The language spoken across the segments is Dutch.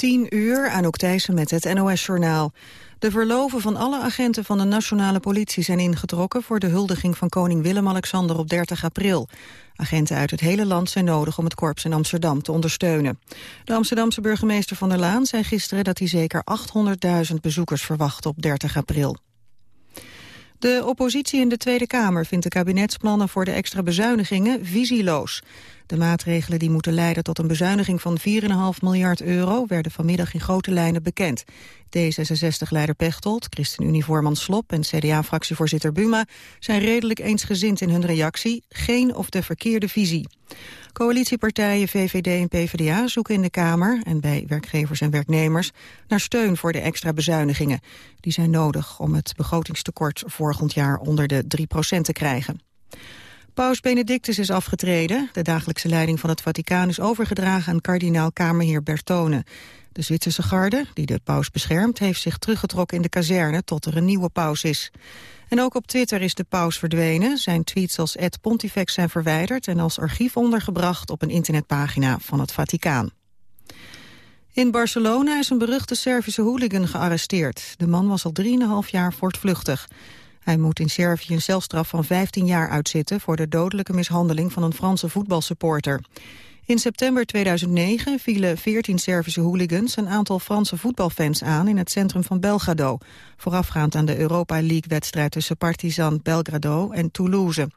10 uur, Anouk Thijssen met het NOS-journaal. De verloven van alle agenten van de nationale politie zijn ingetrokken... voor de huldiging van koning Willem-Alexander op 30 april. Agenten uit het hele land zijn nodig om het korps in Amsterdam te ondersteunen. De Amsterdamse burgemeester Van der Laan zei gisteren... dat hij zeker 800.000 bezoekers verwacht op 30 april. De oppositie in de Tweede Kamer vindt de kabinetsplannen voor de extra bezuinigingen visieloos. De maatregelen die moeten leiden tot een bezuiniging van 4,5 miljard euro werden vanmiddag in grote lijnen bekend. D66-leider Pechtold, ChristenUnie-voorman Slop en CDA-fractievoorzitter Buma zijn redelijk eensgezind in hun reactie, geen of de verkeerde visie. Coalitiepartijen VVD en PvdA zoeken in de Kamer en bij werkgevers en werknemers naar steun voor de extra bezuinigingen. Die zijn nodig om het begrotingstekort volgend jaar onder de 3% te krijgen. Paus Benedictus is afgetreden. De dagelijkse leiding van het Vaticaan is overgedragen aan kardinaal Kamerheer Bertone. De Zwitserse garde, die de paus beschermt, heeft zich teruggetrokken in de kazerne tot er een nieuwe paus is. En ook op Twitter is de paus verdwenen. Zijn tweets als Ed Pontifex zijn verwijderd en als archief ondergebracht op een internetpagina van het Vaticaan. In Barcelona is een beruchte Servische hooligan gearresteerd. De man was al 3,5 jaar voortvluchtig. Hij moet in Servië een celstraf van 15 jaar uitzitten... voor de dodelijke mishandeling van een Franse voetbalsupporter. In september 2009 vielen 14 Servische hooligans... een aantal Franse voetbalfans aan in het centrum van Belgrado... voorafgaand aan de Europa League-wedstrijd tussen Partizan Belgrado en Toulouse.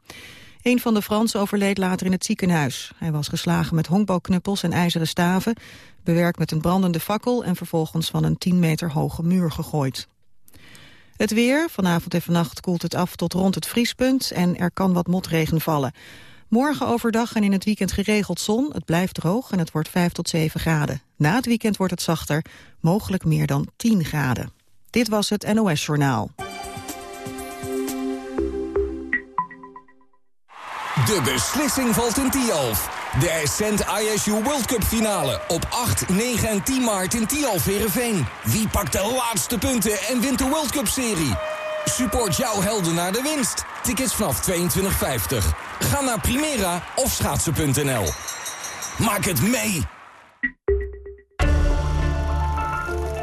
Een van de Fransen overleed later in het ziekenhuis. Hij was geslagen met honkbalknuppels en ijzeren staven... bewerkt met een brandende fakkel en vervolgens van een 10 meter hoge muur gegooid. Het weer, vanavond en vannacht koelt het af tot rond het vriespunt en er kan wat motregen vallen. Morgen overdag en in het weekend geregeld zon, het blijft droog en het wordt 5 tot 7 graden. Na het weekend wordt het zachter, mogelijk meer dan 10 graden. Dit was het NOS Journaal. De beslissing valt in Tialf. De Ascent ISU World Cup finale op 8, 9 en 10 maart in Tialf Verenveen. Wie pakt de laatste punten en wint de World Cup serie? Support jouw helden naar de winst. Tickets vanaf 22,50. Ga naar Primera of schaatsen.nl. Maak het mee!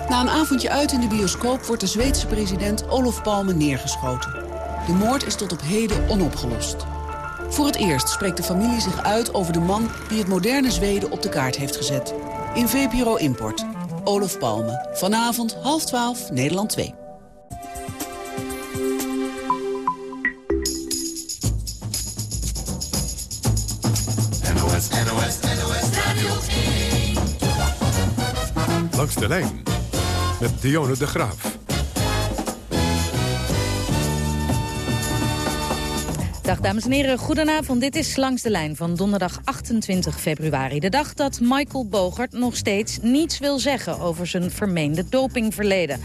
Na een avondje uit in de bioscoop wordt de Zweedse president Olof Palme neergeschoten. De moord is tot op heden onopgelost. Voor het eerst spreekt de familie zich uit over de man die het moderne Zweden op de kaart heeft gezet. In VPRO Import. Olof Palme. Vanavond half twaalf, Nederland 2. Langs de lijn met Dionne de Graaf. Dag dames en heren, goedenavond. Dit is Langs de Lijn van donderdag 28 februari. De dag dat Michael Bogert nog steeds niets wil zeggen over zijn vermeende dopingverleden.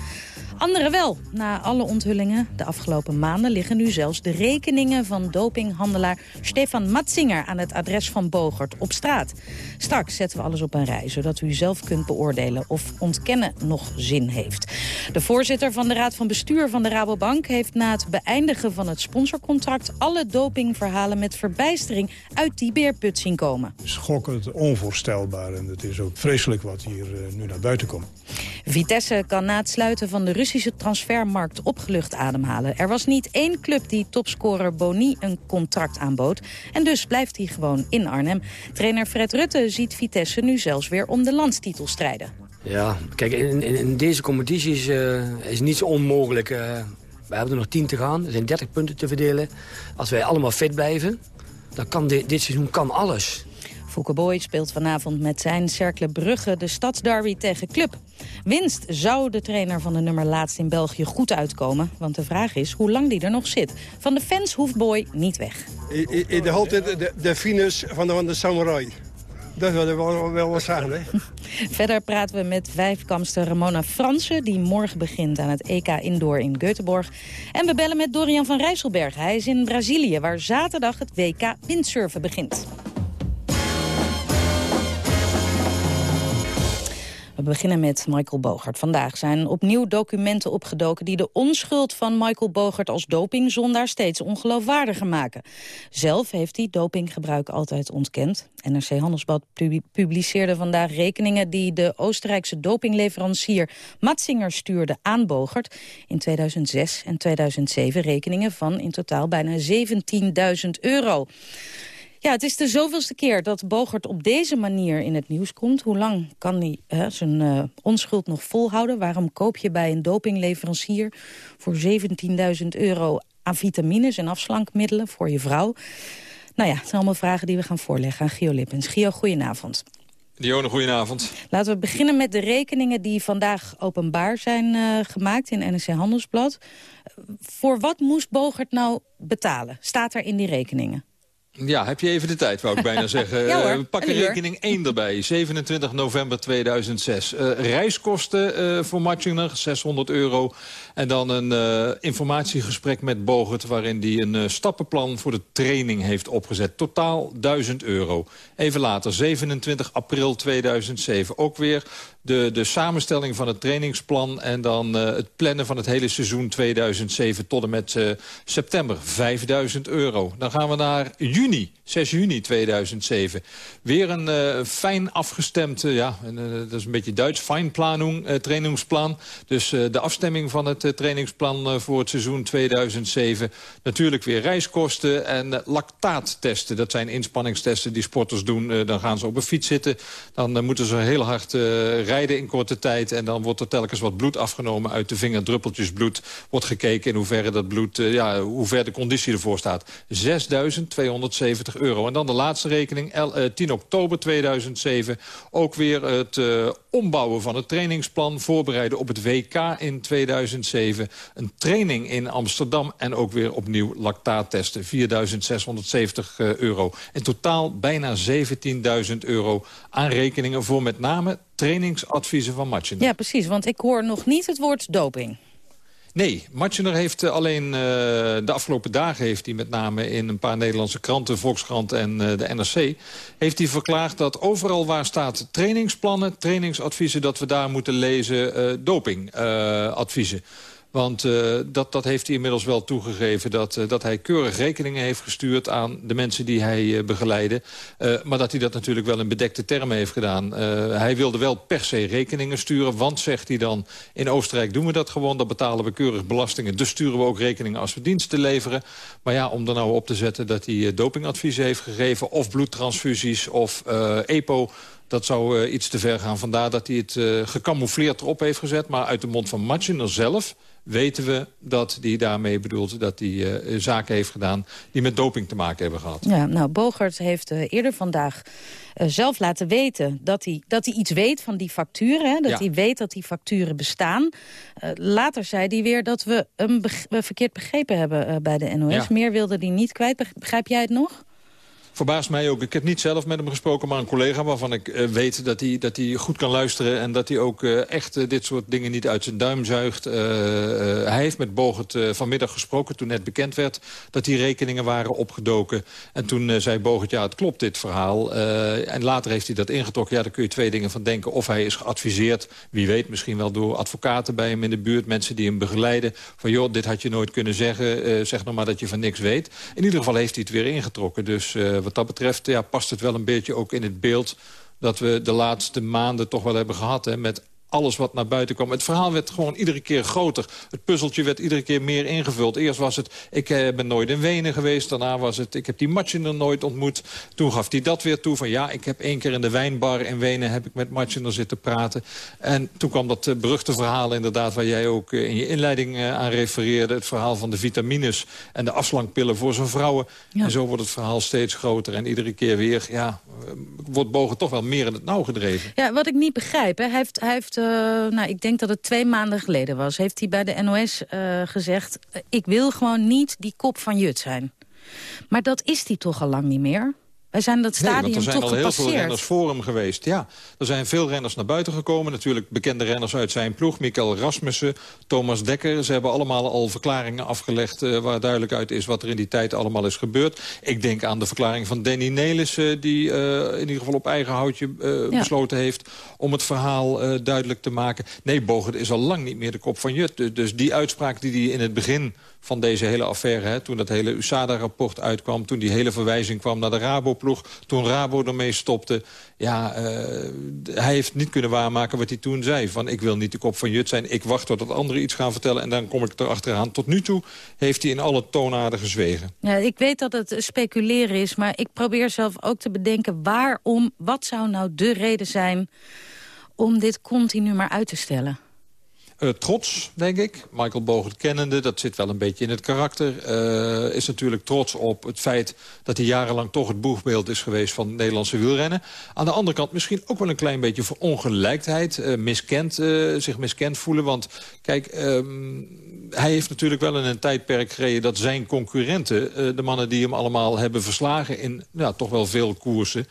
Anderen wel. Na alle onthullingen de afgelopen maanden liggen nu zelfs de rekeningen van dopinghandelaar Stefan Matzinger aan het adres van Bogert op straat. Straks zetten we alles op een rij, zodat u zelf kunt beoordelen of ontkennen nog zin heeft. De voorzitter van de Raad van Bestuur van de Rabobank heeft na het beëindigen van het sponsorcontract alle dopingverhalen met verbijstering uit die beerput zien komen. Schokkend, onvoorstelbaar en het is ook vreselijk wat hier uh, nu naar buiten komt. Vitesse kan na het sluiten van de Russische transfermarkt opgelucht ademhalen. Er was niet één club die topscorer Boni een contract aanbood. En dus blijft hij gewoon in Arnhem. Trainer Fred Rutte ziet Vitesse nu zelfs weer om de landstitel strijden. Ja, kijk, in, in, deze competities uh, is niets onmogelijk. Uh, we hebben er nog tien te gaan. Er zijn 30 punten te verdelen. Als wij allemaal fit blijven, dan kan dit, dit seizoen kan alles. Fouke Boy speelt vanavond met zijn Cercle Brugge de stadsderby tegen Club. Winst zou de trainer van de nummer laatst in België goed uitkomen. Want de vraag is hoe lang die er nog zit. Van de fans hoeft Boy niet weg. Ik de altijd de, de finus van de, van de samurai. Dat wil ik wel, wel wat zeggen. Hè? Verder praten we met vijfkamster Ramona Fransen... die morgen begint aan het EK Indoor in Göteborg. En we bellen met Dorian van Rijsselberg. Hij is in Brazilië, waar zaterdag het WK windsurfen begint. Beginnen met Michael Bogert. Vandaag zijn opnieuw documenten opgedoken... die de onschuld van Michael Bogert als dopingzondaar steeds ongeloofwaardiger maken. Zelf heeft hij dopinggebruik altijd ontkend. NRC Handelsblad publiceerde vandaag rekeningen... die de Oostenrijkse dopingleverancier Matzinger stuurde aan Bogert... in 2006 en 2007 rekeningen van in totaal bijna 17.000 euro. Ja, het is de zoveelste keer dat Bogert op deze manier in het nieuws komt. Hoe lang kan hij hè, zijn uh, onschuld nog volhouden? Waarom koop je bij een dopingleverancier voor 17.000 euro aan vitamines en afslankmiddelen voor je vrouw? Nou ja, het zijn allemaal vragen die we gaan voorleggen aan Gio Lippens. Gio, goedenavond. Dione, goedenavond. Laten we beginnen met de rekeningen die vandaag openbaar zijn uh, gemaakt in NRC Handelsblad. Voor wat moest Bogert nou betalen? Staat er in die rekeningen? Ja, heb je even de tijd, wou ik bijna zeggen. ja hoor, we pakken rekening 1 erbij, 27 november 2006. Uh, reiskosten uh, voor Matchinger, 600 euro. En dan een uh, informatiegesprek met Bogert... waarin hij een stappenplan voor de training heeft opgezet. Totaal 1000 euro. Even later, 27 april 2007. Ook weer de, de samenstelling van het trainingsplan... en dan uh, het plannen van het hele seizoen 2007 tot en met uh, september. 5000 euro. Dan gaan we naar juni, 6 juni 2007. Weer een uh, fijn afgestemd, ja, dat is een beetje Duits, Feinplanung, trainingsplan. Dus de afstemming van het trainingsplan voor het seizoen 2007. Natuurlijk weer reiskosten en lactaattesten. Dat zijn inspanningstesten die sporters doen. dan gaan ze op een fiets zitten. Dan moeten ze heel hard rijden in korte tijd. En dan wordt er telkens wat bloed afgenomen uit de vinger. Druppeltjes bloed. Wordt gekeken in hoeverre dat bloed, uh, ja, hoe ver de conditie ervoor staat. 6.270 euro. En dan de laatste rekening, uh, eh, 10 oktober 2007. Ook weer het uh, ombouwen van het trainingsplan. Voorbereiden op het WK in 2007. Een training in Amsterdam. En ook weer opnieuw lactaattesten. 4.670 euro. In totaal bijna 17.000 euro aan rekeningen voor met name trainingsadviezen van Matchiner. Ja, precies, want ik hoor nog niet het woord doping. Nee, Matchiner heeft eh, alleen uh, de afgelopen dagen... heeft hij met name in een paar Nederlandse kranten, Volkskrant en uh, de NRC... heeft hij verklaard dat overal waar staat trainingsplannen, trainingsadviezen... dat we daar moeten lezen uh, dopingadviezen. Want uh, dat, dat heeft hij inmiddels wel toegegeven... Dat, uh, dat hij keurig rekeningen heeft gestuurd aan de mensen die hij uh, begeleidde. maar dat hij dat natuurlijk wel in bedekte termen heeft gedaan. hij wilde wel per se rekeningen sturen. Want, zegt hij dan, in Oostenrijk doen we dat gewoon. Dan betalen we keurig belastingen. Dus sturen we ook rekeningen als we diensten leveren. Maar ja, om er nou op te zetten dat hij dopingadviezen heeft gegeven... of bloedtransfusies of EPO... Dat zou iets te ver gaan. Vandaar dat hij het gecamoufleerd erop heeft gezet. Maar uit de mond van Matchiner zelf weten we dat hij daarmee bedoelt dat hij uh, zaken heeft gedaan... die met doping te maken hebben gehad. Ja, nou, Bogert heeft uh, eerder vandaag uh, zelf laten weten... dat hij, dat hij iets weet van die facturen. Hè, dat ja. hij weet dat die facturen bestaan. later zei hij weer dat we hem verkeerd begrepen hebben bij de NOS. Ja. Meer wilde hij niet kwijt. Begrijp jij het nog? Verbaast mij ook. Ik heb niet zelf met hem gesproken, maar een collega waarvan ik uh, weet dat hij, dat hij goed kan luisteren... en dat hij ook uh, echt uh, dit soort dingen niet uit zijn duim zuigt. hij heeft met Bogert vanmiddag gesproken toen net bekend werd... dat die rekeningen waren opgedoken. En toen zei Bogert, ja, het klopt dit verhaal. en later heeft hij dat ingetrokken. Ja, daar kun je twee dingen van denken. Of hij is geadviseerd, wie weet misschien wel door advocaten bij hem in de buurt... mensen die hem begeleiden, van joh, dit had je nooit kunnen zeggen. zeg nog maar dat je van niks weet. In ieder geval heeft hij het weer ingetrokken. Dus wat dat betreft ja, past het wel een beetje ook in het beeld dat we de laatste maanden toch wel hebben gehad... Hè, met alles wat naar buiten kwam. Het verhaal werd gewoon iedere keer groter. Het puzzeltje werd iedere keer meer ingevuld. Eerst was het, ik eh, ben nooit in Wenen geweest. Daarna was het, ik heb die Matchiner nooit ontmoet. Toen gaf hij dat weer toe van ja, ik heb één keer in de wijnbar in Wenen... heb ik met Matchiner zitten praten. En toen kwam dat uh, beruchte verhaal inderdaad... waar jij ook uh, in je inleiding aan refereerde. Het verhaal van de vitamines en de afslankpillen voor zijn vrouwen. Ja. En zo wordt het verhaal steeds groter. En iedere keer weer, ja, wordt Bogen toch wel meer in het nauw gedreven. Ja, wat ik niet begrijp, hè. hij heeft... Hij heeft nou, ik denk dat het twee maanden geleden was... heeft hij bij de NOS uh, gezegd... ik wil gewoon niet die kop van Jut zijn. Maar dat is hij toch al lang niet meer? Wij zijn dat Nee, stadium want er zijn toch al heel veel gepasseerd. renners voor hem geweest. Ja, er zijn veel renners naar buiten gekomen. Natuurlijk bekende renners uit zijn ploeg. Mikael Rasmussen, Thomas Dekker. Ze hebben allemaal al verklaringen afgelegd... eh, waar duidelijk uit is wat er in die tijd allemaal is gebeurd. Ik denk aan de verklaring van Danny Nelissen... die eh, in ieder geval op eigen houtje eh, Ja. besloten heeft... om het verhaal eh, duidelijk te maken. Nee, Bogert is al lang niet meer de kop van Jut. Dus- Dus die uitspraak die hij in het begin van deze hele affaire... Hè, toen dat hele USADA-rapport uitkwam... toen die hele verwijzing kwam naar de Toen Rabo ermee stopte... ja, eh, hij heeft niet kunnen waarmaken wat hij toen zei. Van ik wil niet de kop van Jut zijn, ik wacht tot anderen iets gaan vertellen... en dan kom ik erachteraan. Tot nu toe heeft hij in alle toonaarden gezwegen. Ja, ik weet dat het speculeren is, maar ik probeer zelf ook te bedenken... waarom, wat zou nou de reden zijn om dit continu maar uit te stellen? Eh, trots, denk ik. Michael Bogert kennende, dat zit wel een beetje in het karakter. Eh, is natuurlijk trots op het feit dat hij jarenlang toch het boegbeeld is geweest van Nederlandse wielrennen. Aan de andere kant misschien ook wel een klein beetje voor ongelijkheid. eh, miskend, zich miskend voelen. Want kijk, ehm, hij heeft natuurlijk wel in een tijdperk gereden dat zijn concurrenten, de mannen die hem allemaal hebben verslagen in ja, toch wel veel koersen.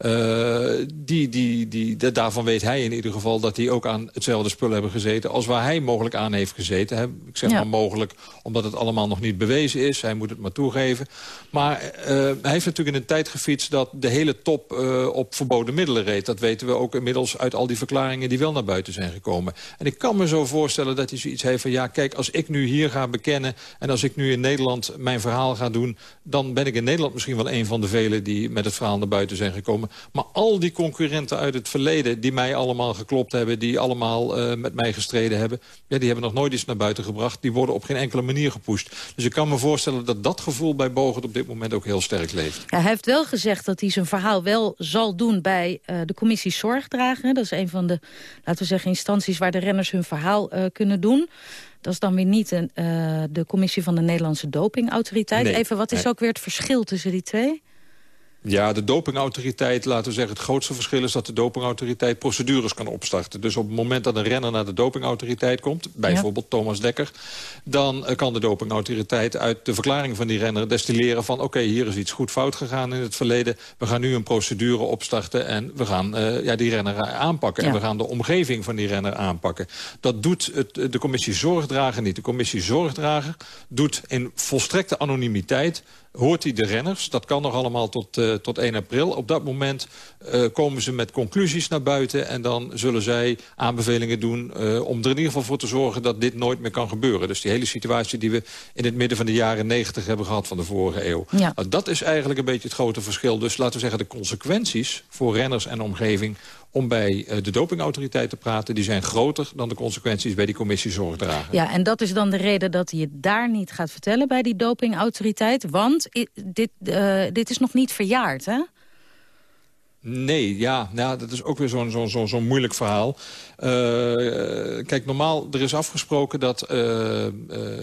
Eh, die, die, die, da- daarvan weet hij in ieder geval dat die ook aan hetzelfde spul hebben gezeten... als waar hij mogelijk aan heeft gezeten. Hè. Ik zeg Ja. maar mogelijk omdat het allemaal nog niet bewezen is. Hij moet het maar toegeven. Maar eh, hij heeft natuurlijk in een tijd gefietst... dat de hele top eh, op verboden middelen reed. Dat weten we ook inmiddels uit al die verklaringen... die wel naar buiten zijn gekomen. En ik kan me zo voorstellen dat hij zoiets heeft van... ja, kijk, als ik nu hier ga bekennen... en als ik nu in Nederland mijn verhaal ga doen... dan ben ik in Nederland misschien wel een van de velen... die met het verhaal naar buiten zijn gekomen. Maar al die concurrenten uit het verleden... die mij allemaal geklopt hebben... die allemaal eh, met mij gestreden hebben... Ja, die hebben nog nooit iets naar buiten gebracht. Die worden op geen enkele manier gepusht. Dus ik kan me voorstellen dat dat gevoel bij Bogert... op dit moment ook heel sterk leeft. Ja, hij heeft wel gezegd dat hij zijn verhaal wel zal doen bij eh, de commissie Zorgdragen. Dat is een van de, laten we zeggen, instanties waar de renners hun verhaal eh, kunnen doen. Dat is dan weer niet een, de commissie van de Nederlandse dopingautoriteit. Nee, Even, wat is nee. ook weer het verschil tussen die twee? Ja, de dopingautoriteit, laten we zeggen... het grootste verschil is dat de dopingautoriteit procedures kan opstarten. Dus op het moment dat een renner naar de dopingautoriteit komt... bijvoorbeeld Thomas Dekker... dan eh, kan de dopingautoriteit uit de verklaring van die renner destilleren van... oké, hier is iets goed fout gegaan in het verleden. We gaan nu een procedure opstarten en we gaan eh, ja, die renner aanpakken. Ja. En we gaan de omgeving van die renner aanpakken. Dat doet het, de commissie Zorgdrager niet. De commissie Zorgdrager doet in volstrekte anonimiteit hoort hij de renners. Dat kan nog allemaal tot, eh, tot 1 april. Op dat moment eh, komen ze met conclusies naar buiten... en dan zullen zij aanbevelingen doen eh, om er in ieder geval voor te zorgen... dat dit nooit meer kan gebeuren. Dus die hele situatie die we in het midden van de jaren 90 hebben gehad van de vorige eeuw. Ja. Nou, dat is eigenlijk een beetje het grote verschil. Dus laten we zeggen de consequenties voor renners en omgeving om bij eh, de dopingautoriteit te praten... die zijn groter dan de consequenties bij die commissie zorgdragen. Ja, en dat is dan de reden dat hij het daar niet gaat vertellen bij die dopingautoriteit. Want dit, eh, dit is nog niet verjaard, hè? Nee, ja, ja, dat is ook weer zo'n zo'n zo'n zo'n moeilijk verhaal. Eh, kijk, normaal, er is afgesproken dat eh,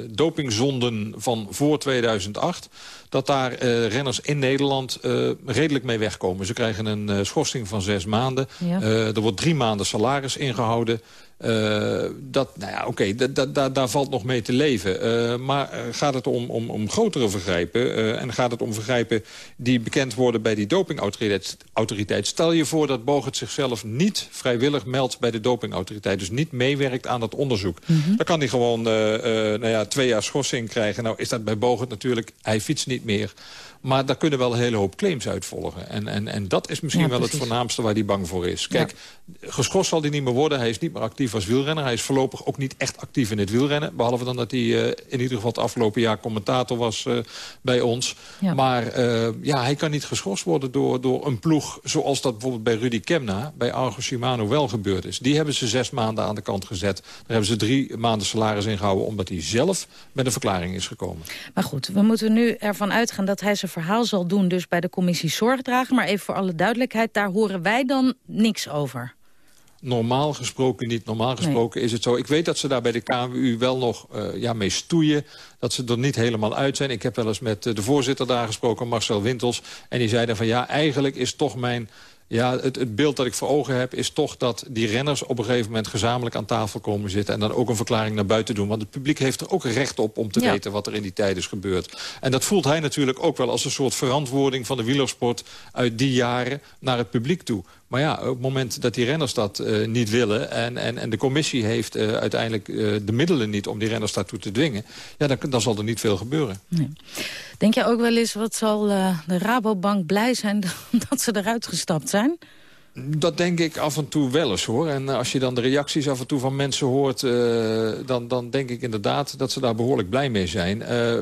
dopingzonden van voor 2008... dat daar renners in Nederland redelijk mee wegkomen. Ze krijgen een schorsing van zes maanden. Ja. Er wordt drie maanden salaris ingehouden. Eh, dat, nou ja, oké, da- da- da- daar valt nog mee te leven. Eh, maar eh, gaat het om, om, om grotere vergrijpen... en gaat het om vergrijpen die bekend worden bij die dopingautoriteit... autoriteit. Stel je voor dat Bogert zichzelf niet vrijwillig meldt bij de dopingautoriteit. Dus niet meewerkt aan dat onderzoek. Dan kan hij gewoon nou ja, twee jaar schorsing krijgen. Nou is dat bij Bogert natuurlijk, hij fietst niet meer... Maar daar kunnen wel een hele hoop claims uit volgen. En, en, en dat is misschien Ja, wel het voornaamste waar hij bang voor is. Kijk, geschorst zal hij niet meer worden. Hij is niet meer actief als wielrenner. Hij is voorlopig ook niet echt actief in het wielrennen. Behalve dan dat hij eh, in ieder geval het afgelopen jaar commentator was eh, bij ons. Ja. Maar eh, ja, hij kan niet geschorst worden door, door een ploeg... zoals dat bijvoorbeeld bij Rudy Kemna, bij Argo Shimano wel gebeurd is. Die hebben ze zes maanden aan de kant gezet. Daar hebben ze drie maanden salaris ingehouden... omdat hij zelf met een verklaring is gekomen. Maar goed, we moeten nu ervan uitgaan dat hij zijn verhaal zal doen... dus bij de commissie Zorgdragen. Maar even voor alle duidelijkheid, daar horen wij dan niks over. Normaal gesproken niet. Normaal gesproken is het zo. Ik weet dat ze daar bij de KWU wel nog eh, ja, mee stoeien. Dat ze er niet helemaal uit zijn. Ik heb wel eens met eh, de voorzitter daar gesproken, Marcel Wintels. En die zei dan van ja, eigenlijk is toch mijn Ja, het, het, beeld dat ik voor ogen heb is toch dat die renners op een gegeven moment gezamenlijk aan tafel komen zitten. En dan ook een verklaring naar buiten doen. Want het publiek heeft er ook recht op om te weten wat er in die tijd is gebeurd. En dat voelt hij natuurlijk ook wel als een soort verantwoording van de wielersport uit die jaren naar het publiek toe. Maar ja, op het moment dat die renners dat uh, niet willen... en, en, en de commissie heeft uh, uiteindelijk uh, de middelen niet om die renners daartoe te dwingen... ja, dan, dan zal er niet veel gebeuren. Nee. Denk je ook wel eens, wat zal de Rabobank blij zijn dat ze eruit gestapt zijn? Dat denk ik af en toe wel eens, hoor. En als je dan de reacties af en toe van mensen hoort... Uh, dan, dan denk ik inderdaad dat ze daar behoorlijk blij mee zijn. Uh,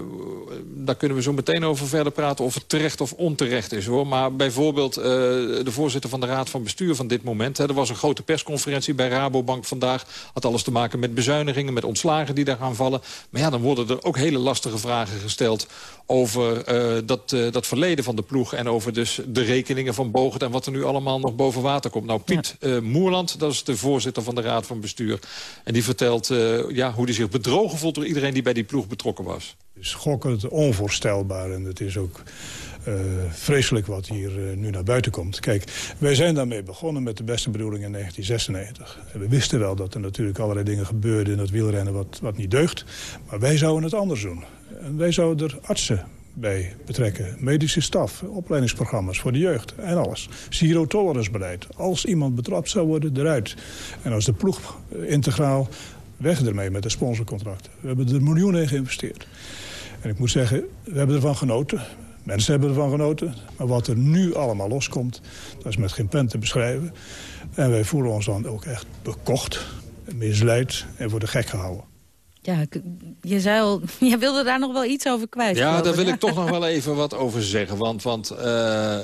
daar kunnen we zo meteen over verder praten of het terecht of onterecht is, hoor. Maar bijvoorbeeld de voorzitter van de Raad van Bestuur van dit moment... Hè, er was een grote persconferentie bij Rabobank vandaag. Had alles te maken met bezuinigingen, met ontslagen die daar gaan vallen. Maar ja, dan worden er ook hele lastige vragen gesteld... over dat, dat verleden van de ploeg... en over dus de rekeningen van Bogert en wat er nu allemaal nog boven water komt. Nou, Piet ja. uh, Moerland, dat is de voorzitter van de Raad van Bestuur. En die vertelt uh, ja, hoe hij zich bedrogen voelt door iedereen die bij die ploeg betrokken was. Het is schokkend, onvoorstelbaar en het is ook uh, vreselijk wat hier nu naar buiten komt. Kijk, wij zijn daarmee begonnen met de beste bedoeling in 1996. En we wisten wel dat er natuurlijk allerlei dingen gebeurden in het wielrennen wat, wat niet deugt. Maar wij zouden het anders doen. En wij zouden er artsen bij betrekken. Medische staf, opleidingsprogramma's voor de jeugd en alles. Zero tolerance beleid. Als iemand betrapt zou worden, eruit. En als de ploeg integraal, weg ermee met de sponsorcontracten. We hebben er miljoenen in geïnvesteerd. En ik moet zeggen, we hebben ervan genoten. Mensen hebben ervan genoten. Maar wat er nu allemaal loskomt, dat is met geen pen te beschrijven. En wij voelen ons dan ook echt bekocht, misleid en voor de gek gehouden. Ja, je, zei al, je wilde daar nog wel iets over kwijt. Ja, daar wil ik toch nog wel even wat over zeggen. Want, want uh,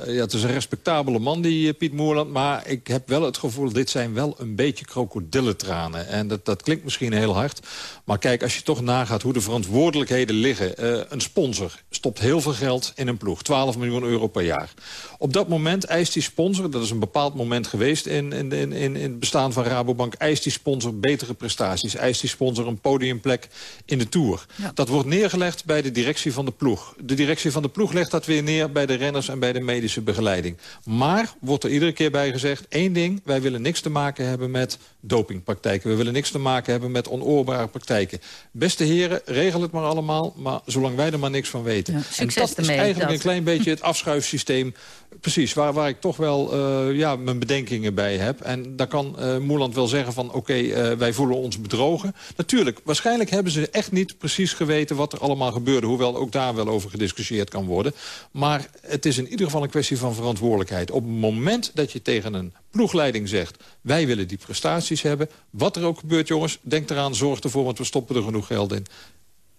ja, het is een respectabele man, die uh, Piet Moerland. Maar ik heb wel het gevoel, dit zijn wel een beetje krokodillentranen. En dat, dat klinkt misschien heel hard. Maar kijk, als je toch nagaat hoe de verantwoordelijkheden liggen. Uh, een sponsor stopt heel veel geld in een ploeg. 12 miljoen euro per jaar. Op dat moment eist die sponsor, dat is een bepaald moment geweest in, in, in, in het bestaan van Rabobank... eist die sponsor betere prestaties. Eist die sponsor een podiumplek in de Tour. Ja. Dat wordt neergelegd bij de directie van de ploeg. De directie van de ploeg legt dat weer neer bij de renners en bij de medische begeleiding. Maar wordt er iedere keer bij gezegd, één ding... wij willen niks te maken hebben met dopingpraktijken. We willen niks te maken hebben met onoorbare praktijken. Beste heren, regel het maar allemaal, maar zolang wij er maar niks van weten. Ja, en dat is eigenlijk dat. een klein beetje het afschuifsysteem Precies, waar, waar ik toch wel uh, ja, mijn bedenkingen bij heb. En daar kan uh, Moerland wel zeggen van... oké, uh, wij voelen ons bedrogen. Natuurlijk, waarschijnlijk hebben ze echt niet precies geweten... wat er allemaal gebeurde, hoewel ook daar wel over gediscussieerd kan worden. Maar het is in ieder geval een kwestie van verantwoordelijkheid. Op het moment dat je tegen een ploegleiding zegt... wij willen die prestaties hebben, wat er ook gebeurt, jongens... denk eraan, zorg ervoor, want we stoppen er genoeg geld in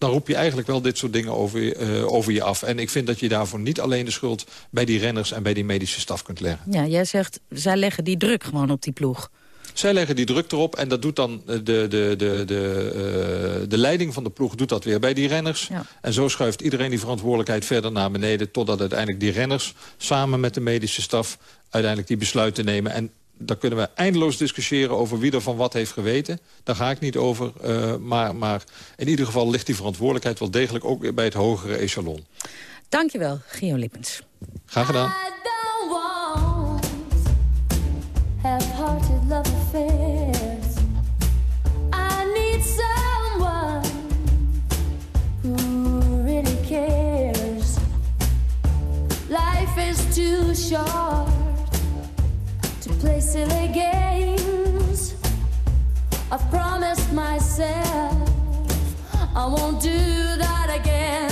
dan roep je eigenlijk wel dit soort dingen over, uh, over je af. En ik vind dat je daarvoor niet alleen de schuld bij die renners... en bij die medische staf kunt leggen. Ja, jij zegt, zij leggen die druk gewoon op die ploeg. Zij leggen die druk erop en dat doet dan de, de, de, de, uh, de leiding van de ploeg doet dat weer bij die renners. Ja. En zo schuift iedereen die verantwoordelijkheid verder naar beneden... totdat uiteindelijk die renners samen met de medische staf uiteindelijk die besluiten nemen. En daar kunnen we eindeloos discussiëren over wie er van wat heeft geweten. Daar ga ik niet over. Uh, maar, maar in ieder geval ligt die verantwoordelijkheid wel degelijk ook bij het hogere echelon. Dankjewel, Gio Lippens. Graag gedaan. Life is too short play silly games. I've promised myself I won't do that again.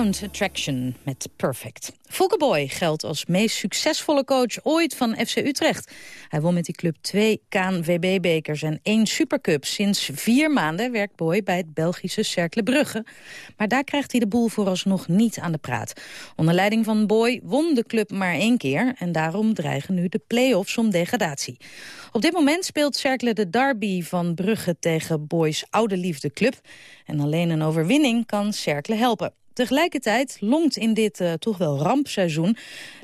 Attraction met Perfect. Boy geldt als meest succesvolle coach ooit van FC Utrecht. Hij won met die club twee KNVB-bekers en één Supercup. Sinds vier maanden werkt Boy bij het Belgische Cercle Brugge. Maar daar krijgt hij de boel vooralsnog niet aan de praat. Onder leiding van Boy won de club maar één keer... en daarom dreigen nu de play-offs om degradatie. Op dit moment speelt Cercle de derby van Brugge tegen Boys oude liefde club. En alleen een overwinning kan Cercle helpen. Tegelijkertijd longt in dit eh, toch wel rampseizoen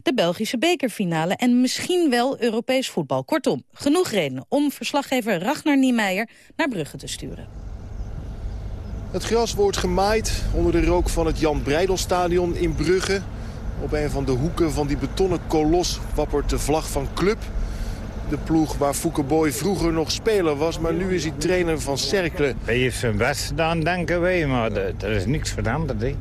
de Belgische bekerfinale en misschien wel Europees voetbal. Kortom, genoeg redenen om verslaggever Ragnar Niemeyer naar Brugge te sturen. Het gras wordt gemaaid onder de rook van het Jan Breidelstadion in Brugge. Op een van de hoeken van die betonnen kolos wappert de vlag van Club. De ploeg waar Fouke Boy vroeger nog speler was, maar nu is hij trainer van Cercle. Hij heeft zijn best gedaan, denken wij, maar er is niks veranderd. Hè.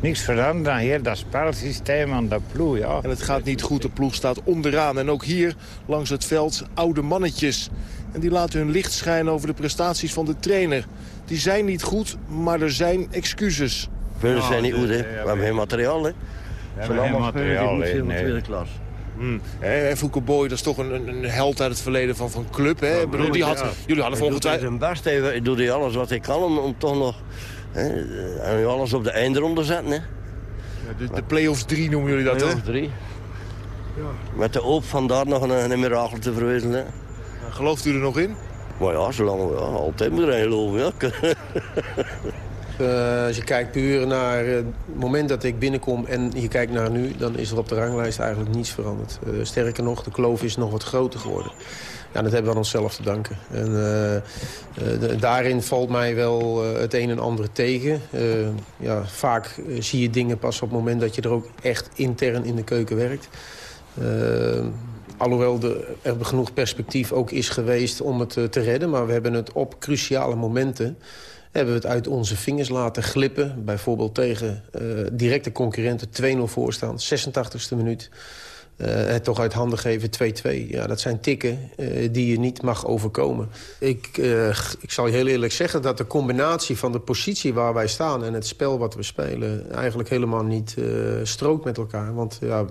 Niks veranderd aan hier, dat spelsysteem aan dat ploeg, ja. En het gaat niet goed, de ploeg staat onderaan. En ook hier, langs het veld, oude mannetjes. En die laten hun licht schijnen over de prestaties van de trainer. Die zijn niet goed, maar er zijn excuses. Spelers zijn niet goed, hè. We hebben geen materiaal, hè. We hebben geen materiaal, hè, nee. klas. Hmm. Hè, En Fouke Boy, dat is toch een, een, held uit het verleden van, van club. Hè? Ik bedoel, die had, jullie hadden volgens mij... doet zijn best. Hij doet hij alles wat hij kan om, om toch nog... Hè, en nu alles op de eindronde te zetten, hè. De, de play-offs 3 noemen jullie dat, hè? Ja, drie. Met de hoop van daar nog een, een mirakel te verwezenlijken. Gelooft u er nog in? Maar ja, zolang we ja, altijd moet erin geloven, ja. Eh, als je kijkt puur naar eh, het moment dat ik binnenkom en je kijkt naar nu... dan is er op de ranglijst eigenlijk niets veranderd. Eh, sterker nog, de kloof is nog wat groter geworden. Ja, dat hebben we aan onszelf te danken. En eh, eh, daarin valt mij wel eh, het een en ander tegen. Ja, vaak zie je dingen pas op het moment dat je er ook echt intern in de keuken werkt. Alhoewel er genoeg perspectief ook is geweest om het te redden... maar we hebben het op cruciale momenten hebben we het uit onze vingers laten glippen. Bijvoorbeeld tegen directe concurrenten 2-0 voorstaan, 86e minuut. Eh, het toch uit handen geven, 2-2. Ja, dat zijn tikken eh, die je niet mag overkomen. Ik, eh, ik zal je heel eerlijk zeggen dat de combinatie van de positie waar wij staan... en het spel wat we spelen eigenlijk helemaal niet strookt met elkaar. Want ja,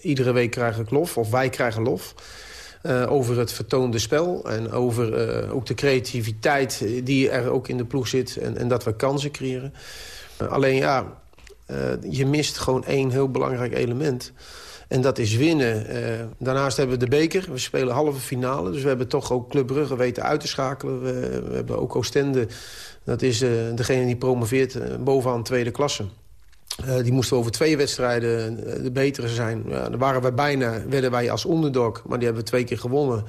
iedere week krijg ik lof, of wij krijgen lof... over het vertoonde spel en over ook de creativiteit die er ook in de ploeg zit... en, en dat we kansen creëren. Alleen ja, je mist gewoon één heel belangrijk element... En dat is winnen. Eh, daarnaast hebben we de beker. We spelen halve finale. Dus we hebben toch ook Club Brugge weten uit te schakelen. We, we hebben ook Oostende. Dat is eh, degene die promoveert eh, bovenaan tweede klasse. Die moesten over twee wedstrijden de betere zijn. Ja, dan waren wij bijna, werden wij als underdog. Maar die hebben we twee keer gewonnen.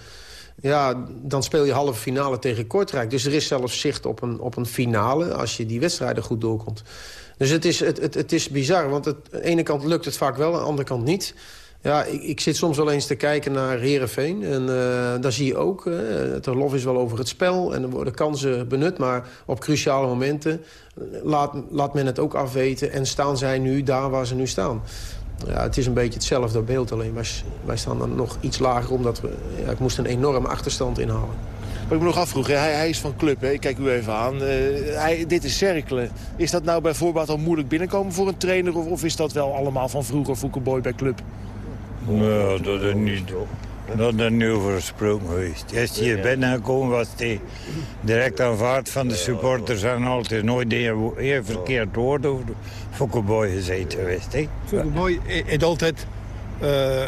Ja, dan speel je halve finale tegen Kortrijk. Dus er is zelfs zicht op een, op een finale als je die wedstrijden goed doorkomt. Dus het is, het, het, het is bizar, want het, aan de ene kant lukt het vaak wel, aan de andere kant niet. Ja, ik, ik zit soms wel eens te kijken naar Herenveen En uh, daar zie je ook, uh, het lof is wel over het spel en er worden kansen benut. Maar op cruciale momenten laat, laat men het ook afweten. En staan zij nu daar waar ze nu staan. Ja, het is een beetje hetzelfde beeld, alleen wij, wij staan dan nog iets lager... omdat we, ja, ik moest een enorme achterstand inhalen. Wat ik me nog afvroeg, hij, hij is van club, hè? ik kijk u even aan. Uh, hij, dit is cerkelen. Is dat nou bij voorbaat al moeilijk binnenkomen voor een trainer... of, of is dat wel allemaal van vroeger Boy bij club? Nee, dat is niet. Dat er nu over gesproken geweest. Als je hier binnengekomen was hij direct aanvaard van de supporters... en altijd nooit een verkeerd woord over de Fokkeboy gezegd geweest. hè. Fokkeboy is altijd uh,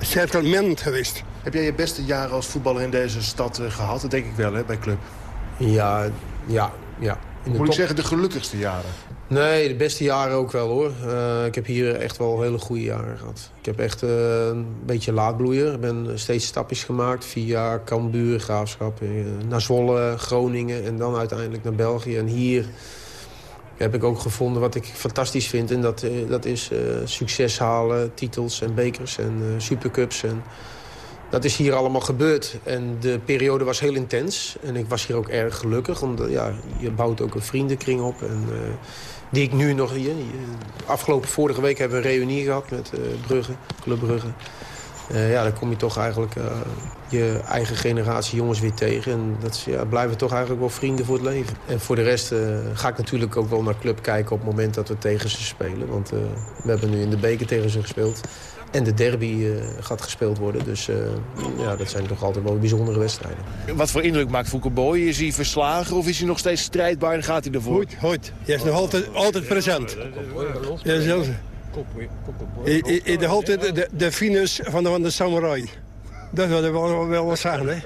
settlement geweest. Heb jij je beste jaren als voetballer in deze stad uh, gehad? Dat denk ik wel, hè, bij Club. Ja, ja, ja. Moet ik zeggen, de gelukkigste jaren? Nee, de beste jaren ook wel hoor. Uh, ik heb hier echt wel hele goede jaren gehad. Ik heb echt uh, een beetje laadbloeier. Ik ben steeds stapjes gemaakt via Cambuur, Graafschap, uh, naar Zwolle, Groningen en dan uiteindelijk naar België. En hier heb ik ook gevonden wat ik fantastisch vind. En dat, dat is succes halen, titels en bekers en supercups. En dat is hier allemaal gebeurd. En de periode was heel intens. En ik was hier ook erg gelukkig. Omdat ja, je bouwt ook een vriendenkring op. En, die ik nu nog... Hier, afgelopen vorige week hebben we een reunie gehad met Brugge, Club Brugge. Uh, ja, dan kom je toch eigenlijk je eigen generatie jongens weer tegen. En dat ja, blijven toch eigenlijk wel vrienden voor het leven. En voor de rest ga ik natuurlijk ook wel naar club kijken op het moment dat we tegen ze spelen. Want we hebben nu in de beker tegen ze gespeeld. En de derby uh, gaat gespeeld worden. Dus uh, ja, dat zijn toch altijd wel bijzondere wedstrijden. Wat voor indruk maakt Fouke Boy? Is hij verslagen of is hij nog steeds strijdbaar en gaat hij ervoor? Goed, goed. Hij is nog altijd, altijd present. Ja, zelfs. Hij is altijd de, de finus van de, van de samurai. Dat wil we wel, wel wat zeggen, hè.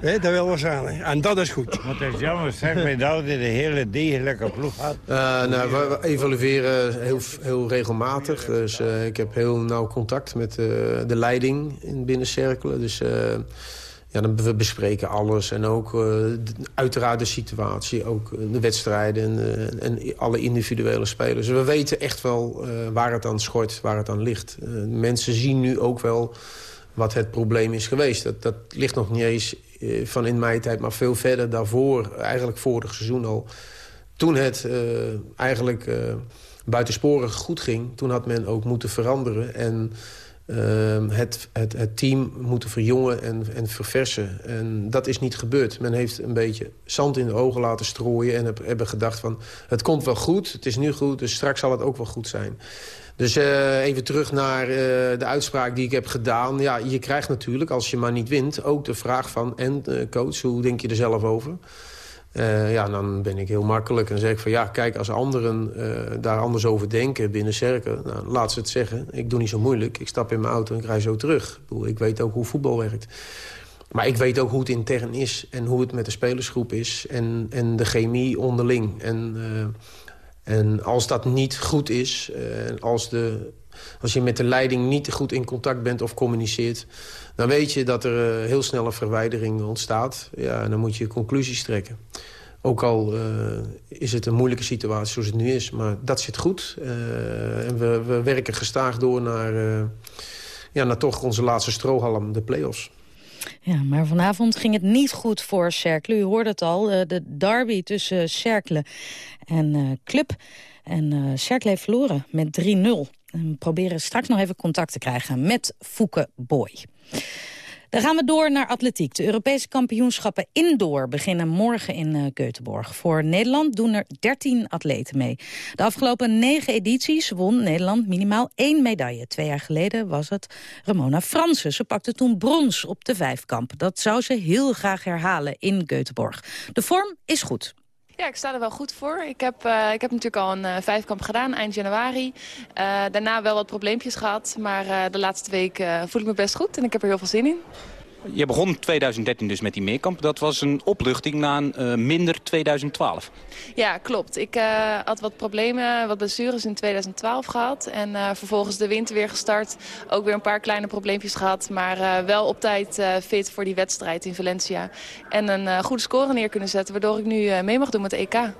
He, dat wil we zeggen. En dat is goed. Want het is jammer, zeg mij dat hij een hele degelijke ploeg had. Uh, nou, we, evalueren heel, heel regelmatig. Dus uh, ik heb heel nauw contact met uh, de leiding in binnencirkelen. Dus ja, dan we bespreken alles. En ook de, uiteraard de situatie, ook de wedstrijden en, en, alle individuele spelers. We weten echt wel waar het aan schort, waar het aan ligt. mensen zien nu ook wel wat het probleem is geweest. Dat, dat ligt nog niet eens eh, van in mijn tijd, maar veel verder daarvoor. Eigenlijk vorig seizoen al. Toen het uh, eigenlijk uh, buitensporig goed ging... toen had men ook moeten veranderen. En uh, het, het, het, team moeten verjongen en, en verversen. En dat is niet gebeurd. Men heeft een beetje zand in de ogen laten strooien... en heb, hebben gedacht van, het komt wel goed, het is nu goed... dus straks zal het ook wel goed zijn. Dus uh, even terug naar uh, de uitspraak die ik heb gedaan. Ja, je krijgt natuurlijk, als je maar niet wint, ook de vraag van... en uh, coach, hoe denk je er zelf over? ja, dan ben ik heel makkelijk en zeg ik van... ja, kijk, als anderen daar anders over denken binnen Cerken... Nou, laat ze het zeggen. Ik doe niet zo moeilijk. Ik stap in mijn auto en ik rij zo terug. Ik weet ook hoe voetbal werkt. Maar ik weet ook hoe het intern is en hoe het met de spelersgroep is... en, en de chemie onderling. En en als dat niet goed is, uh, als, de, als je met de leiding niet goed in contact bent of communiceert... dan weet je dat er uh, heel snel een verwijdering ontstaat. Ja, en dan moet je conclusies trekken. Ook al uh, is het een moeilijke situatie zoals het nu is. Maar dat zit goed. en we, we, werken gestaag door naar, ja, naar toch onze laatste strohalm, de play-offs. Ja, maar vanavond ging het niet goed voor Cercle. U hoorde het al, de derby tussen Cercle en uh, Club. En uh, Cercle heeft verloren met 3-0. We proberen straks nog even contact te krijgen met Fouke Boy. Dan gaan we door naar atletiek. De Europese kampioenschappen indoor beginnen morgen in uh, Göteborg. Voor Nederland doen er 13 atleten mee. De afgelopen negen edities won Nederland minimaal één medaille. Twee jaar geleden was het Ramona Fransen. Ze pakte toen brons op de vijfkamp. Dat zou ze heel graag herhalen in Göteborg. De vorm is goed. Ja, ik sta er wel goed voor. Ik heb, uh, ik heb natuurlijk al een uh, vijfkamp gedaan eind januari. Uh, daarna wel wat probleempjes gehad, maar de laatste week voel ik me best goed en ik heb er heel veel zin in. Je begon 2013 dus met die meerkamp. Dat was een opluchting na een uh, minder 2012. Ja, klopt. Ik uh, had wat problemen, wat blessures in 2012 gehad. En uh, vervolgens de winter weer gestart. Ook weer een paar kleine probleempjes gehad. Maar wel op tijd fit voor die wedstrijd in Valencia. En een goede score neer kunnen zetten. Waardoor ik nu mee mag doen met de EK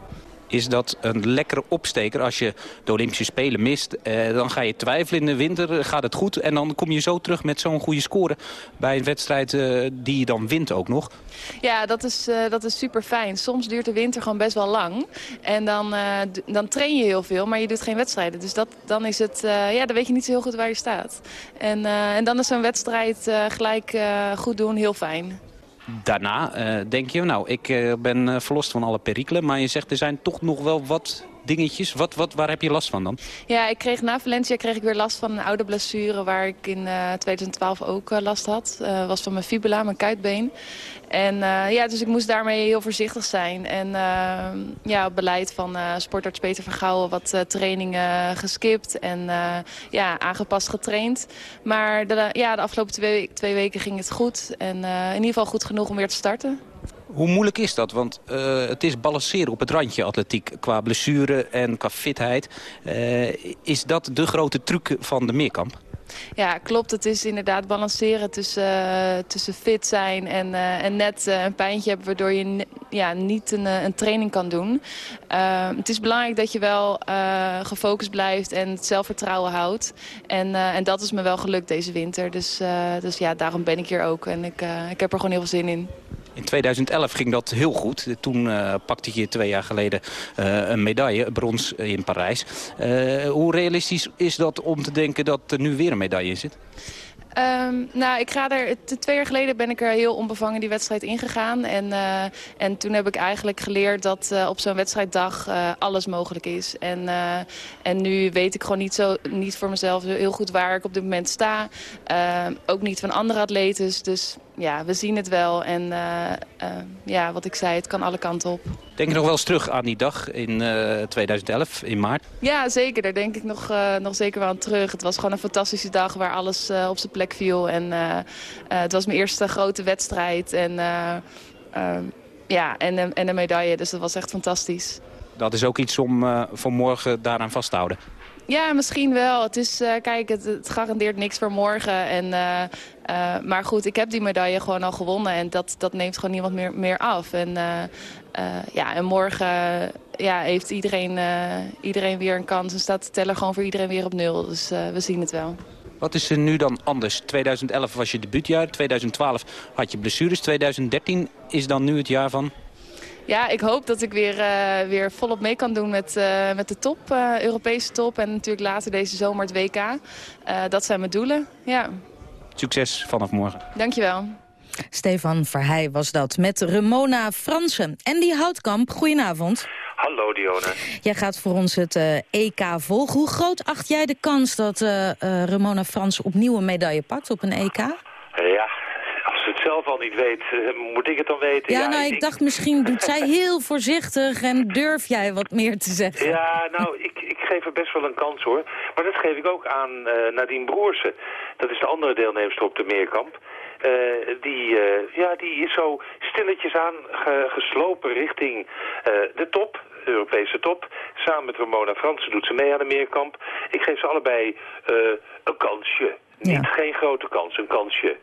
is dat een lekkere opsteker. Als je de Olympische Spelen mist, eh, dan ga je twijfelen in de winter. Gaat het goed? En dan kom je zo terug met zo'n goede score bij een wedstrijd eh, die je dan wint ook nog. Ja, dat is, uh, dat is super fijn. Soms duurt de winter gewoon best wel lang. En dan, dan train je heel veel, maar je doet geen wedstrijden. Dus dat, dan, is het, ja, dan weet je niet zo heel goed waar je staat. En, en dan is zo'n wedstrijd gelijk goed doen heel fijn daarna uh, denk je, nou, ik uh, ben uh, verlost van alle perikelen. Maar je zegt, er zijn toch nog wel wat dingetjes. Wat, wat, waar heb je last van dan? Ja, ik kreeg na Valencia kreeg ik weer last van een oude blessure... waar ik in eh, 2012 ook eh, last had. Eh was van mijn fibula, mijn kuitbeen. En eh, ja, dus ik moest daarmee heel voorzichtig zijn. En eh, ja, op beleid van eh, sportarts Peter Vergouwen wat eh, trainingen geskipt en eh, ja, aangepast getraind. Maar de, ja, de afgelopen twee, twee weken ging het goed. En eh, in ieder geval goed genoeg om weer te starten. Hoe moeilijk is dat? Want eh, het is balanceren op het randje atletiek qua blessure en qua fitheid. Eh, is dat de grote truc van de meerkamp? Ja, klopt. Het is inderdaad balanceren tussen, eh, tussen fit zijn en, en net een pijntje hebben... waardoor je ja, niet een, een training kan doen. Eh, het is belangrijk dat je wel gefocust blijft en het zelfvertrouwen houdt. En, en dat is me wel gelukt deze winter. Dus, dus ja, daarom ben ik hier ook. En ik, ik heb er gewoon heel veel zin in. In 2011 ging dat heel goed. Toen eh, pakte je twee jaar geleden eh, een medaille, brons in Parijs. Eh, hoe realistisch is dat om te denken dat er nu weer een medaille in zit? Ehm, nou, ik ga er, twee jaar geleden ben ik er heel onbevangen die wedstrijd ingegaan. En, eh, en toen heb ik eigenlijk geleerd dat eh, op zo'n wedstrijddag eh, alles mogelijk is. En, eh, en nu weet ik gewoon niet, zo, niet voor mezelf heel goed waar ik op dit moment sta. Ehm, ook niet van andere atletes. Dus ja, we zien het wel. En eh, eh, ja, wat ik zei, het kan alle kanten op. Denk je nog wel eens terug aan die dag in eh, 2011, in maart? Ja, zeker. Daar denk ik nog, eh, nog zeker wel aan terug. Het was gewoon een fantastische dag waar alles eh, op zijn plek viel. En eh, eh, het was mijn eerste grote wedstrijd. En, eh, eh, ja, en, een- en een medaille. Dus dat was echt fantastisch. Dat is ook iets om eh, voor morgen daaraan vast te houden. Ja, misschien wel. Het is, eh, kijk, het, garandeert niks voor morgen. En, eh, eh, maar goed, ik heb die medaille gewoon al gewonnen. En dat, dat neemt gewoon niemand meer, meer af. En, ja, en morgen ja, heeft iedereen, iedereen weer een kans. En staat de teller gewoon voor iedereen weer op nul. Dus we zien het wel. Wat is er nu dan anders? 2011 was je debuutjaar, 2012 had je blessures, 2013 is dan nu het jaar van... Ja, ik hoop dat ik weer, eh, weer volop mee kan doen met, eh, met de top, eh, Europese top. En natuurlijk later deze zomer het WK. Eh, dat zijn mijn doelen, ja. Succes vanaf morgen. Dankjewel. Stefan Verheij was dat met Ramona Fransen. En die Houtkamp, goedenavond. Hallo Dione. Jij gaat voor ons het eh, EK volgen. Hoe groot acht jij de kans dat eh, eh, Ramona Fransen opnieuw een medaille pakt op een EK? Ja, zelf al niet weet, eh, moet ik het dan weten? Ja, nou, ik dacht misschien doet zij heel voorzichtig en durf jij wat meer te zeggen. Ja, nou, ik, ik geef er best wel een kans hoor. Maar dat geef ik ook aan eh Nadine Broersen. Dat is de andere deelnemster op de meerkamp. Eh, die, ja, die is zo stilletjes aan ge- geslopen richting de top, de Europese top. Samen met Ramona Fransen doet ze mee aan de meerkamp. Ik geef ze allebei een kansje. Niet geen grote kans, een kansje.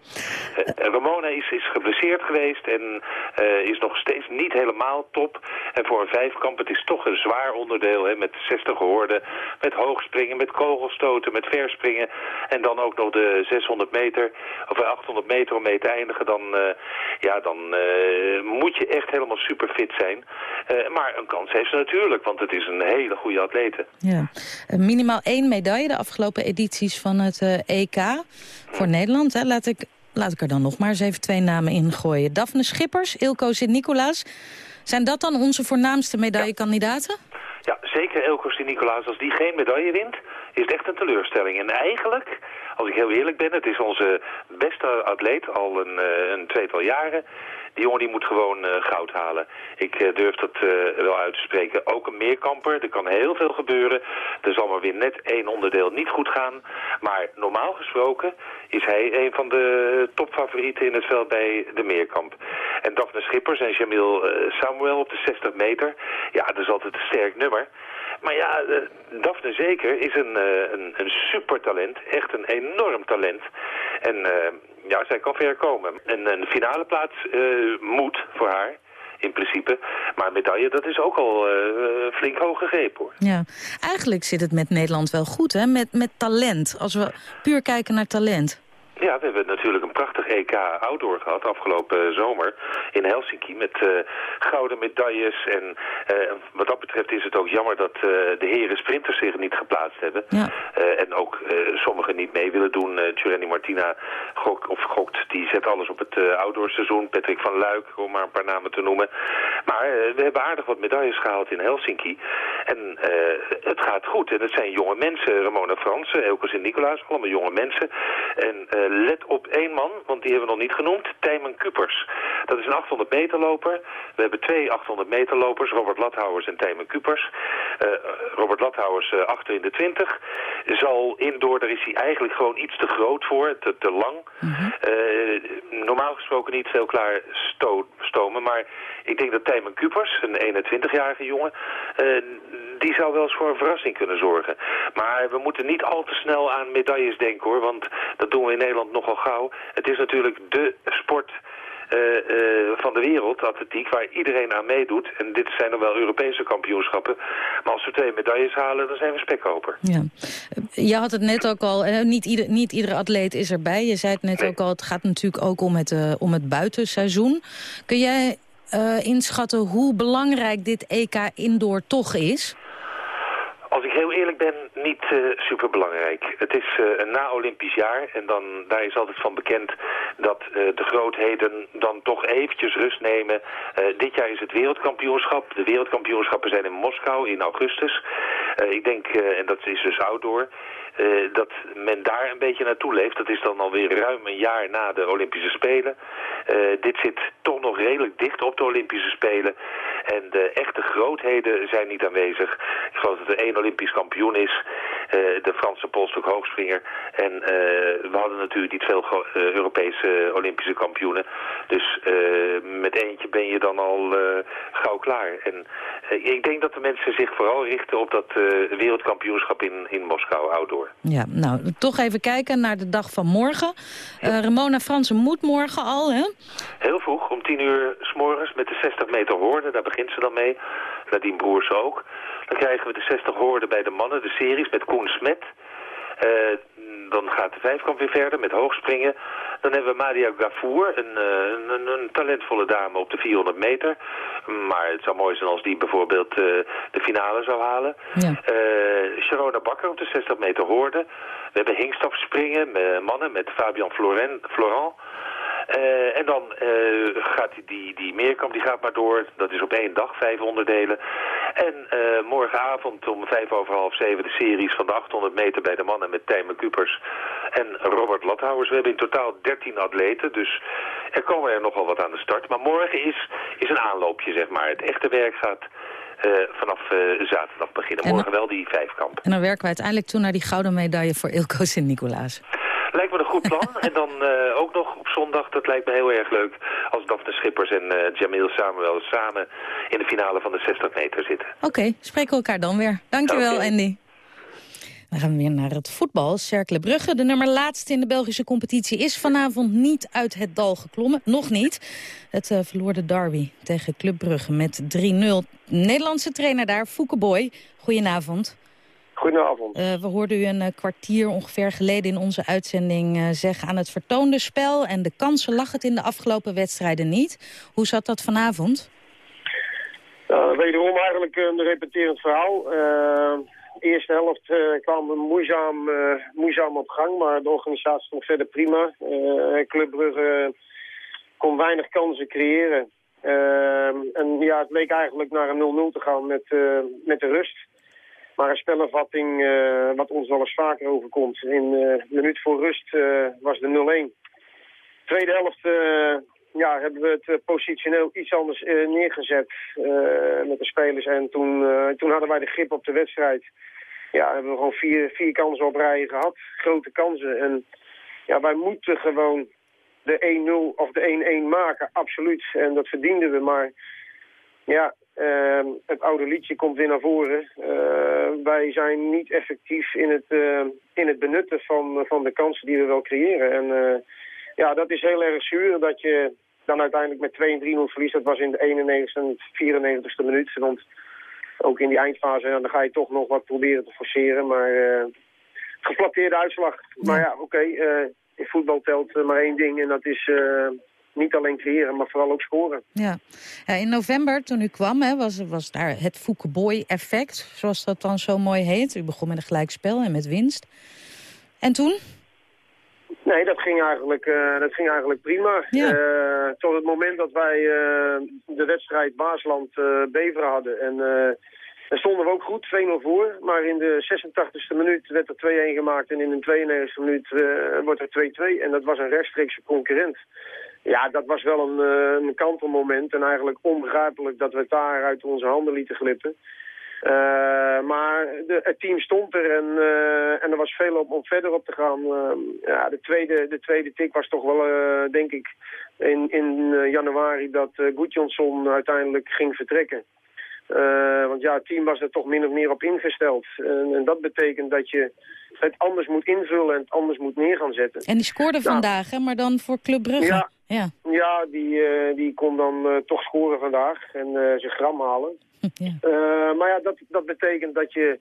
Eh, Ramona is, is geblesseerd geweest en eh, is nog steeds niet helemaal top. En voor een vijfkamp, het is toch een zwaar onderdeel hè, met 60 hoorden, met hoogspringen, met kogelstoten, met verspringen. En dan ook nog de 600 meter, of 800 meter om mee te eindigen. Dan, eh, ja, dan eh, moet je echt helemaal super fit zijn. Eh, maar een kans heeft ze natuurlijk, want het is een hele goede atlete. Ja. Eh, Minimaal één medaille de afgelopen edities van het eh, Voor Nederland. Hè. Laat, ik, laat ik er dan nog maar eens even twee namen in gooien. Daphne Schippers, Ilko Sint-Nicolaas. Zijn dat dan onze voornaamste medaillekandidaten? Ja, zeker Elko Sint-Nicolaas. Als die geen medaille wint, is het echt een teleurstelling. En eigenlijk, als ik heel eerlijk ben, het is onze beste atleet al een, eh, een tweetal jaren. Die jongen die moet gewoon eh, goud halen. Ik eh, durf dat eh, wel uit te spreken. Ook een meerkamper, er kan heel veel gebeuren. Er zal maar weer net één onderdeel niet goed gaan. Maar normaal gesproken is hij een van de topfavorieten in het veld bij de meerkamp. En Daphne Schippers en Jamil Samuel op de 60 meter. Ja, dat is altijd een sterk nummer. Maar ja, Daphne zeker is een, een, een supertalent. Echt een enorm talent. En ja, zij kan ver komen. En een finale plaats eh, moet voor haar, in principe. Maar medaille, dat is ook al eh, flink hoog gegrepen hoor. Ja, eigenlijk zit het met Nederland wel goed, hè? Met, met talent. Als we puur kijken naar talent. Ja, we hebben natuurlijk een prachtig EK outdoor gehad afgelopen zomer in Helsinki met eh, gouden medailles. En eh, wat dat betreft is het ook jammer dat eh, de heren sprinters zich niet geplaatst hebben. Eh, en ook eh, sommigen niet mee willen doen. Tjureni Martina gok, of gokt, die zet alles op het outdoor seizoen. Patrick van Luik, om maar een paar namen te noemen. Maar eh, we hebben aardig wat medailles gehaald in Helsinki. En eh, het gaat goed. En het zijn jonge mensen. Ramona Fransen, Elke Sint-Nicolaas, allemaal jonge mensen. En eh, let op één man, want die hebben we nog niet genoemd. Tijmen Kupers. Dat is een 800 meter loper. We hebben twee 800 meter lopers. Robert Lathouwers en Tijmen Kupers. Eh, Robert Lathouwers eh, achter in de 20. Zal indoor, daar is hij eigenlijk gewoon iets te groot voor. Te, te lang. Eh, normaal gesproken niet veel klaar sto stomen. Maar ik denk dat Tijmen Kupers, een 21-jarige jongen... eh, die zou wel eens voor een verrassing kunnen zorgen. Maar we moeten niet al te snel aan medailles denken hoor. Want dat doen we in Nederland nogal gauw. Het is natuurlijk de sport... eh, eh, van de wereld, atletiek, waar iedereen aan meedoet. En dit zijn dan wel Europese kampioenschappen. Maar als we twee medailles halen, dan zijn we spekkoper. Ja. Je had het net ook al, eh, niet, ieder, niet iedere atleet is erbij. Je zei het net ook al, het gaat natuurlijk ook om het, eh, om het buitenseizoen. Kun jij eh, inschatten hoe belangrijk dit EK Indoor toch is? Als ik heel eerlijk ben, niet uh, super belangrijk. Het is uh, een na-Olympisch jaar en dan, daar is altijd van bekend dat uh, de grootheden dan toch eventjes rust nemen. dit jaar is het wereldkampioenschap. De wereldkampioenschappen zijn in Moskou in augustus. ik denk, en dat is dus outdoor, uh, dat men daar een beetje naartoe leeft. Dat is dan alweer ruim een jaar na de Olympische Spelen. Dit zit toch nog redelijk dicht op de Olympische Spelen. En de echte grootheden zijn niet aanwezig. Ik geloof dat er één Olympisch kampioen is. Uh, de Franse polstok hoogspringer. En we hadden natuurlijk niet veel Europese Olympische kampioenen. Dus met eentje ben je dan al gauw klaar. En ik denk dat de mensen zich vooral richten op dat wereldkampioenschap in, in Moskou outdoor. Ja, nou, toch even kijken naar de dag van morgen. Uh, Ramona Fransen moet morgen al, hè? Heel vroeg, om tien uur s morgens met de 60 meter hoorden. Daar begint ze dan mee. Nadine Broers ook. Dan krijgen we de 60 hoorden bij de mannen, de series met Koen Smet. Uh, dan gaat de vijfkamp weer verder met hoogspringen. Dan hebben we Madia Gafour, een, een, een, een, talentvolle dame op de 400 meter. Maar het zou mooi zijn als die bijvoorbeeld uh, de finale zou halen. Ja. Uh, Sharona Bakker op de 60 meter hoorde. We hebben hingstafspringen met mannen met Fabian Florent. Florent. Uh, en dan uh, gaat die, die, die meerkamp die gaat maar door. Dat is op één dag, vijf onderdelen. En uh, morgenavond om vijf over half zeven de series van de 800 meter bij de mannen met Tijmen Kupers en Robert Lathouwers. We hebben in totaal 13 atleten, dus er komen er nogal wat aan de start. Maar morgen is, is een aanloopje, zeg maar. Het echte werk gaat vanaf zaterdag beginnen. Morgen wel die vijfkamp. En dan werken we uiteindelijk toe naar die gouden medaille voor Ilko Sint-Nicolaas. Lijkt me een goed plan. en dan uh, ook nog op zondag, dat lijkt me heel erg leuk... als Daphne Schippers en uh, Jamil Samuel samen in de finale van de 60 meter zitten. Oké, okay, spreken we elkaar dan weer. Dankjewel, okay. Andy. Dan gaan we weer naar het voetbal. Cercle Brugge, de nummer laatste in de Belgische competitie... is vanavond niet uit het dal geklommen. Nog niet. Het uh, verloor de derby tegen Club Brugge met 3-0. Nederlandse trainer daar, Fouke Boy. Goedenavond. Goedenavond. Uh, we hoorden u een uh, kwartier ongeveer geleden in onze uitzending uh, zeggen... aan het vertoonde spel en de kansen lag het in de afgelopen wedstrijden niet. Hoe zat dat vanavond? wederom eigenlijk een repeterend verhaal. de eerste helft kwam moeizaam, moeizaam op gang, maar de organisatie stond verder prima. Club Brugge kon weinig kansen creëren. en ja, het leek eigenlijk naar een 0-0 te gaan met, met de rust. Maar een spelervatting uh, wat ons wel eens vaker overkomt. In uh, minuut voor rust uh, was de 0-1. Tweede helft ja, hebben we het positioneel iets anders neergezet met de spelers. En toen, toen hadden wij de grip op de wedstrijd. Ja, hebben we gewoon vier, vier kansen op rij gehad. Grote kansen. En ja, wij moeten gewoon de 1-0 of de 1-1 maken, absoluut. En dat verdienden we, maar ja, uh, het oude liedje komt weer naar voren. Uh, wij zijn niet effectief in het, uh, in het benutten van, van de kansen die we wel creëren. En uh, ja, dat is heel erg zuur dat je dan uiteindelijk met 2 en 3-0 verliest. Dat was in de 91ste en 94ste minuut. Want ook in die eindfase, dan ga je toch nog wat proberen te forceren. Maar geflatteerde uitslag. Maar ja, oké, in voetbal telt maar één ding en dat is niet alleen creëren, maar vooral ook scoren. Ja. in november, toen u kwam, hè, was, was daar het Foukeboy-effect, zoals dat dan zo mooi heet. U begon met een gelijkspel en met winst. En toen? Nee, dat ging eigenlijk, eh, dat ging eigenlijk prima. Eh, tot het moment dat wij eh, de wedstrijd Baasland-Beveren hadden. En daar stonden we ook goed, 2-0 voor. Maar in de 86e minuut werd er 2-1 gemaakt. En in de 92e minuut wordt er 2-2. En dat was een rechtstreekse concurrent. Ja, dat was wel een, een kantelmoment. En eigenlijk onbegrijpelijk dat we het daar uit onze handen lieten glippen. Uh, maar de, het team stond er en, uh, en er was veel op om verder op te gaan. Uh, ja, de, tweede, de tweede tik was toch wel, denk ik, in, in januari dat uh, uiteindelijk ging vertrekken. Want ja, het team was er toch min of meer op ingesteld. En, en, dat betekent dat je het anders moet invullen en het anders moet neer gaan zetten. En die scoorde Nou. vandaag, hè, maar dan voor Club Brugge. Ja. ja. Ja, die, die kon dan toch scoren vandaag en zijn gram halen. Ja. Maar ja, dat, dat betekent dat je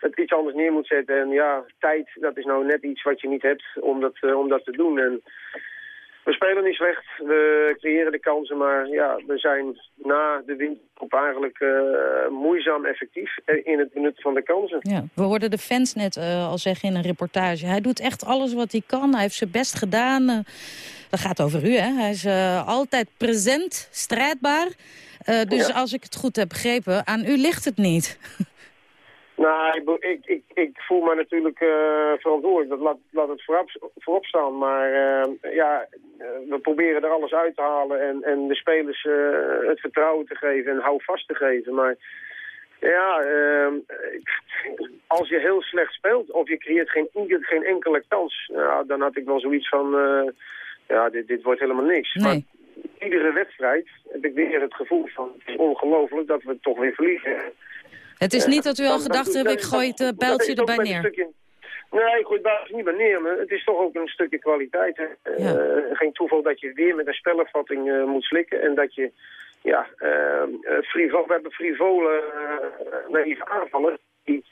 het iets anders neer moet zetten. En ja, tijd, dat is nou net iets wat je niet hebt om dat, om dat te doen. En we spelen niet slecht, we creëren de kansen, maar ja, we zijn na de wintergroep eigenlijk uh, moeizaam effectief in het benutten van de kansen. Ja, we hoorden de fans net al zeggen in een reportage. Hij doet echt alles wat hij kan, hij heeft zijn best gedaan. dat gaat over u, hè? Hij is altijd present, strijdbaar. Uh, dus Ja. als ik het goed heb begrepen, aan u ligt het niet. Nou, ik, ik, ik, ik voel me natuurlijk eh, verantwoordelijk. Dat laat, laat het voorop, voorop staan. Maar eh, ja, eh, we proberen er alles uit te halen en, en de spelers het vertrouwen te geven en hou vast te geven. Maar ja, eh, als je heel slecht speelt of je creëert geen, geen enkele kans, dan had ik wel zoiets van, ja, dit, dit wordt helemaal niks. Maar iedere wedstrijd heb ik weer het gevoel van, het is ongelooflijk dat we het toch weer verliezen. Het is niet dat u al dan- gedacht hebt, ik gooi het eh, ook erbij neer. stukje- Nee, ik gooi het niet meer neer, maar het is toch ook een stukje kwaliteit. Hè? Eh, geen toeval dat je weer met een spelopvatting eh, moet slikken en dat je, ja, eh, eh, frivol, we hebben frivole, uh, naïeve aanvallen die,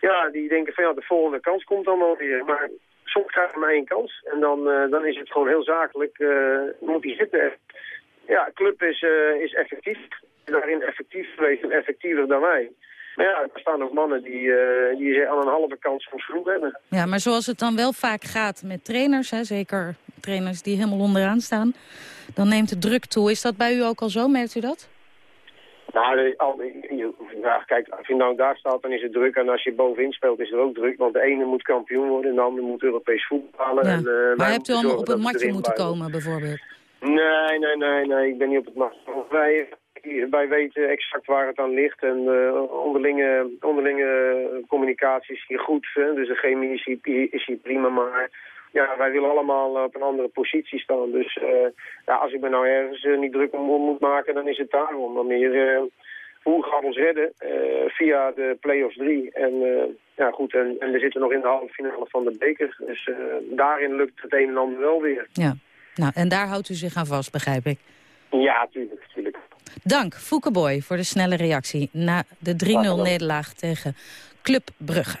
ja, die denken van ja, de volgende kans komt dan wel weer. Maar soms krijg je maar één kans en dan, dan is het gewoon heel zakelijk, eh, moet die zitten. Ja, club is, is effectief, daarin effectief geweest en effectiever dan wij. Maar ja, er staan ook mannen die, eh, die aan een halve kans van vroeg hebben. Ja, maar zoals het dan wel vaak gaat met trainers, hè, zeker trainers die helemaal onderaan staan, dan neemt de druk toe. Is dat bij u ook al zo, merkt u dat? Nou, ja, kijk, als je nou daar staat, dan is het druk. En als je bovenin speelt, is het ook druk. Want de ene moet kampioen worden en de andere moet Europees voetbal halen. Ja. En, wij maar hebt u allemaal op we matje moeten blijven. komen, bijvoorbeeld? Nee, nee, nee, nee, ik ben niet op het matje. Wij, wij weten exact waar het aan ligt. En eh, onderlinge, onderlinge communicatie is hier goed. Hè? Dus de chemie is hier, is prima. Maar ja, wij willen allemaal op een andere positie staan. Dus eh, ja, als ik me nou ergens eh, niet druk om moet maken, dan is het daarom. Maar meer, eh, hoe gaan we ons redden? Via de play-offs 3. En ja, goed, en, en we zitten nog in de halve finale van de beker. Dus daarin lukt het een en ander wel weer. Ja. Nou, en daar houdt u zich aan vast, begrijp ik. Ja, tuurlijk, tuurlijk. Dank, Foukeboy, voor de snelle reactie na de 3-0 nederlaag tegen Club Brugge.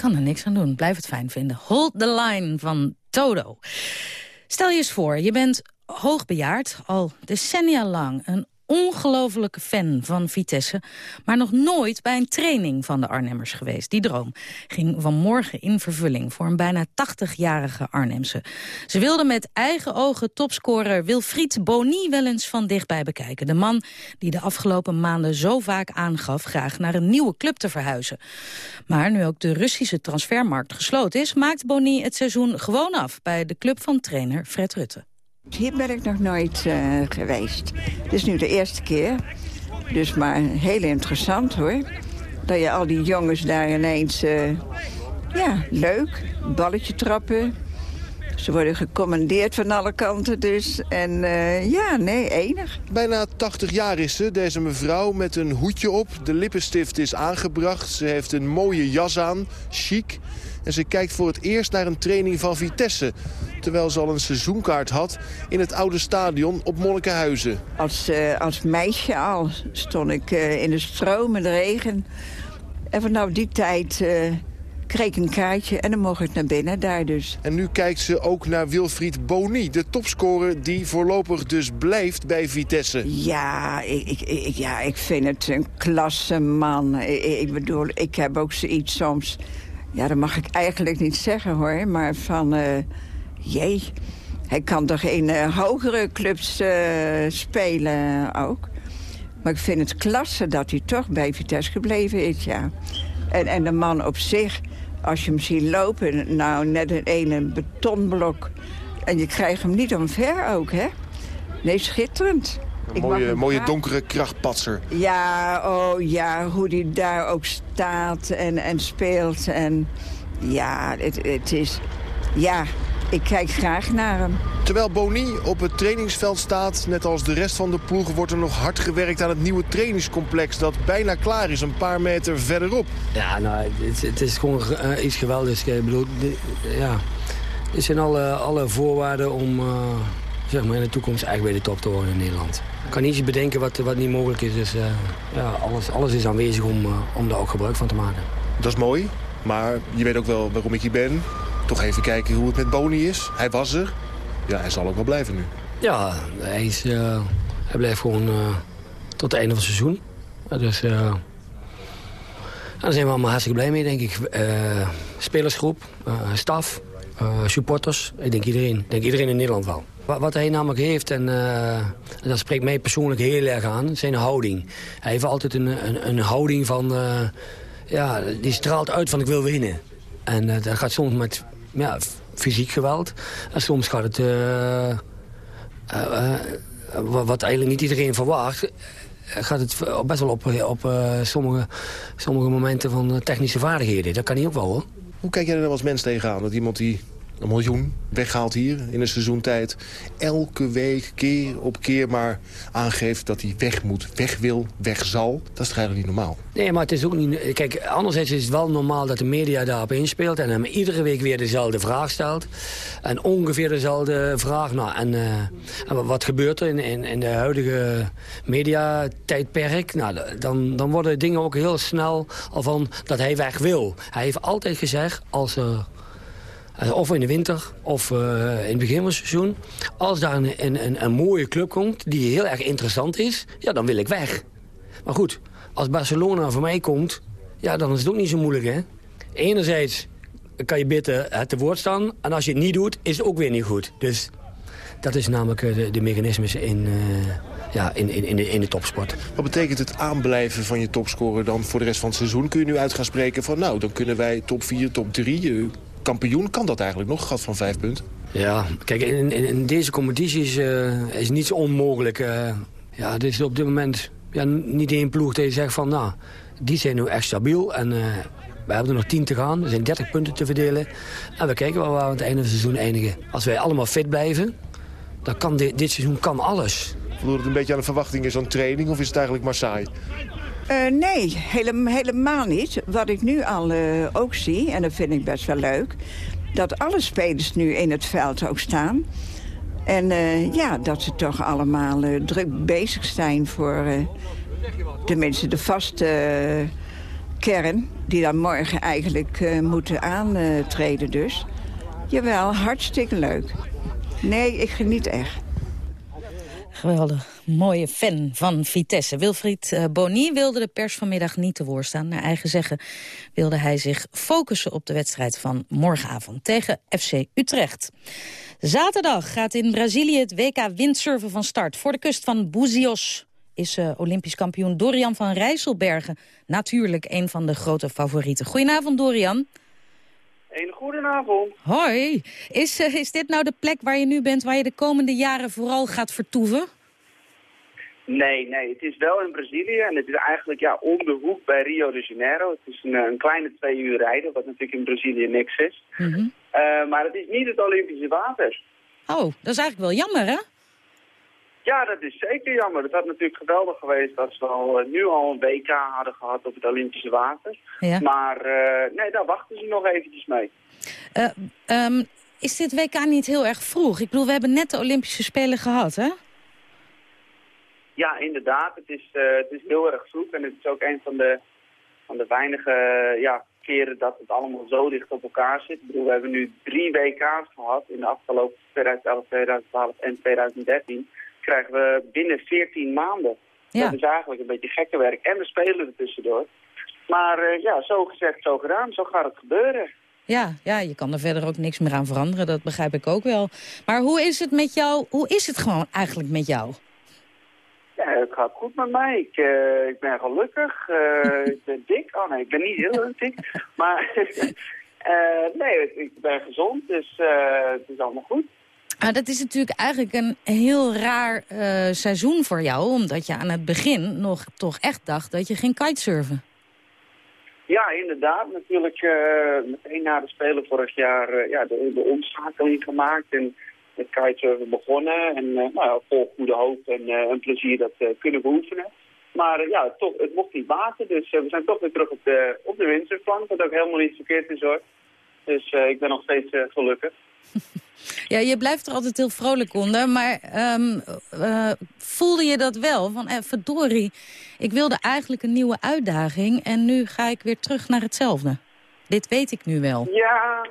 Kan er niks aan doen. Blijf het fijn vinden. Hold the line van Toto. Stel je eens voor, je bent hoogbejaard, al decennia lang... een ongelofelijke fan van Vitesse... maar nog nooit bij een training van de Arnhemmers geweest. Die droom ging vanmorgen in vervulling voor een bijna 80-jarige Arnhemse. Ze wilde met eigen ogen topscorer Wilfried Boni wel eens van dichtbij bekijken. De man die de afgelopen maanden zo vaak aangaf... graag naar een nieuwe club te verhuizen. Maar nu ook de Russische transfermarkt gesloten is... maakt Boni het seizoen gewoon af bij de club van trainer Fred Rutte. Hier ben ik nog nooit uh, geweest. Het is nu de eerste keer. Dus maar heel interessant hoor. Dat je al die jongens daar ineens... Uh, ja, leuk. Balletje trappen. Ze worden gecommandeerd van alle kanten dus. En uh, ja, nee, enig. Bijna 80 jaar is ze, deze mevrouw, met een hoedje op. De lippenstift is aangebracht. Ze heeft een mooie jas aan, chic. En ze kijkt voor het eerst naar een training van Vitesse. Terwijl ze al een seizoenkaart had in het oude stadion op Monnikenhuizen. Als, uh, als meisje al stond ik uh, in de stromende regen. En vanaf die tijd uh, kreeg ik een kaartje en dan mocht ik naar binnen daar dus. En nu kijkt ze ook naar Wilfried Boni, de topscorer die voorlopig dus blijft bij Vitesse. Ja, ik, ik, ik ja, ik vind het een klasse man. Ik, ik bedoel, ik heb ook zoiets soms... Ja, dat mag ik eigenlijk niet zeggen hoor, maar van... Uh, jee, hij kan toch in uh, hogere clubs uh, spelen ook. Maar ik vind het klasse dat hij toch bij Vitesse gebleven is, ja. En, en de man op zich, als je hem ziet lopen... nou, net een ene betonblok. En je krijgt hem niet omver ook, hè? Nee, schitterend. Een mooie, mooie donkere krachtpatser. Ja, oh ja, hoe die daar ook staat en, en speelt. En ja, het, het is... Ja, ik kijk graag naar hem. Terwijl Boni op het trainingsveld staat, net als de rest van de ploeg... wordt er nog hard gewerkt aan het nieuwe trainingscomplex... dat bijna klaar is, een paar meter verderop. Ja, nou, het, het is gewoon uh, iets geweldigs. Ik bedoel, de, ja, dit zijn alle, alle voorwaarden om... Uh, zeg maar in de toekomst eigenlijk bij de top te worden in Nederland. Ik kan niet bedenken wat, wat niet mogelijk is. Dus uh, ja, alles, alles is aanwezig om, uh, om daar ook gebruik van te maken. Dat is mooi, maar je weet ook wel waarom ik hier ben. Toch even kijken hoe het met Boni is. Hij was er. Ja, hij zal ook wel blijven nu. Ja, hij, is, uh, hij blijft gewoon tot het einde van het seizoen. dus daar zijn we allemaal hartstikke blij mee, denk ik. spelersgroep, staf, supporters. Ik denk iedereen, ik denk iedereen in Nederland wel. Wat hij namelijk heeft, en, uh, en dat spreekt mij persoonlijk heel erg aan, zijn houding. Hij heeft altijd een, een, een houding van, uh, ja, die straalt uit van ik wil winnen. En uh, dat gaat soms met ja, fysiek geweld. En soms gaat het, wat eigenlijk niet iedereen verwacht, gaat het best wel op, op sommige, sommige momenten van technische vaardigheden. Dat kan niet ook wel hoor. Hoe kijk jij er nou als mens tegenaan? Dat iemand die een miljoen weggehaald hier in een seizoentijd. Elke week, keer op keer maar aangeeft dat hij weg moet, weg wil, weg zal. Dat is eigenlijk niet normaal? Nee, maar het is ook niet... Kijk, anderzijds is het wel normaal dat de media daarop inspeelt... en hem iedere week weer dezelfde vraag stelt. En ongeveer dezelfde vraag. Nou, en, en wat gebeurt er in, in, in de huidige mediatijdperk? Nou, dan, dan worden dingen ook heel snel al van dat hij weg wil. Hij heeft altijd gezegd, als er of in de winter of uh, in het begin van het seizoen. Als daar een, een, een, mooie club komt die heel erg interessant is, ja, dan wil ik weg. Maar goed, als Barcelona voor mij komt, ja, dan is het ook niet zo moeilijk, hè. Enerzijds kan je beter het te woord staan. En als je het niet doet, is het ook weer niet goed. Dus dat is namelijk de, de mechanismes in, ja, in, in, in, de, in de topsport. Wat betekent het aanblijven van je topscorer dan voor de rest van het seizoen? Kun je nu uit gaan spreken van, nou, dan kunnen wij top 4, top 3 kampioen kan dat eigenlijk nog, gat van vijf punten? Ja, kijk, in, in, in deze competities uh, is niets onmogelijk. Uh, ja, dit is op dit moment ja, niet één ploeg je zegt van, nou, die zijn nu echt stabiel. En uh, we hebben er nog tien te gaan, er zijn 30 punten te verdelen. En we kijken wel waar we aan het einde van het seizoen eindigen. Als wij allemaal fit blijven, dan kan dit, dit seizoen kan alles. Voldoet het een beetje aan de verwachtingen zo'n training of is het eigenlijk maar saai? Uh, nee, hele, helemaal niet. Wat ik nu al uh, ook zie, en dat vind ik best wel leuk... dat alle spelers nu in het veld ook staan. En uh, ja, dat ze toch allemaal druk bezig zijn voor... tenminste de vaste kern... die dan morgen eigenlijk eh, moeten aantreden dus. Jawel, hartstikke leuk. Nee, ik geniet echt. Geweldig. Mooie fan van Vitesse. Wilfried eh, Boni wilde de pers vanmiddag niet te woord staan. Naar eigen zeggen wilde hij zich focussen op de wedstrijd van morgenavond tegen FC Utrecht. Zaterdag gaat in Brazilië het WK windsurfen van start. Voor de kust van Buzios is eh, Olympisch kampioen Dorian van Rijsselbergen natuurlijk een van de grote favorieten. Goedenavond Dorian. Een goedenavond. Hoi. Is, eh, is dit nou de plek waar je nu bent waar je de komende jaren vooral gaat vertoeven? Nee, nee, het is wel in Brazilië en het is eigenlijk ja, om de hoek bij Rio de Janeiro. Het is een, een kleine twee uur rijden, wat natuurlijk in Brazilië niks is. Eh, maar het is niet het Olympische water. Oh, dat is eigenlijk wel jammer, hè? Ja, dat is zeker jammer. Het had natuurlijk geweldig geweest als we al, eh, nu al een WK hadden gehad op het Olympische water. Ja. Maar eh, nee, daar wachten ze nog eventjes mee. Eh, ehm, is dit WK niet heel erg vroeg? Ik bedoel, we hebben net de Olympische Spelen gehad, hè? Ja, inderdaad. Het is, het is heel erg vroeg en het is ook een van de, van de weinige ja, keren dat het allemaal zo dicht op elkaar zit. Ik bedoel, we hebben nu drie WK's gehad in de afgelopen 2011, 2012 en 2013. Krijgen we binnen 14 maanden. Ja. Dat is eigenlijk een beetje gekke werk. En we spelen er tussendoor. Maar eh, ja, zo gezegd, zo gedaan. Zo gaat het gebeuren. Ja, ja, je kan er verder ook niks meer aan veranderen, dat begrijp ik ook wel. Maar hoe is het met jou, hoe is het gewoon eigenlijk met jou? Ja, het gaat goed met mij. Ik, eh, ik ben gelukkig. Eh, ik ben dik. Oh nee, ik ben niet heel erg dik. Maar nee, ik ben gezond, dus het is allemaal goed. Ah, dat is natuurlijk eigenlijk een heel raar eh, seizoen voor jou, omdat je aan het begin nog toch echt dacht dat je ging kitesurfen. Ja, inderdaad. Natuurlijk eh, meteen na de Spelen vorig jaar eh, ja, de, de omschakeling gemaakt en met kitesurfen begonnen. En nou, vol goede hoop en een plezier dat kunnen beoefenen. Maar ja, toch, het mocht niet baten, dus we zijn toch weer terug op de, op wat ook helemaal niet verkeerd is hoor. Dus ik ben nog steeds gelukkig. Ja, je blijft er altijd heel vrolijk onder, maar ehm, eh, voelde je dat wel? Van, eh, verdorie, ik wilde eigenlijk een nieuwe uitdaging en nu ga ik weer terug naar hetzelfde. Dit weet ik nu wel. Ja,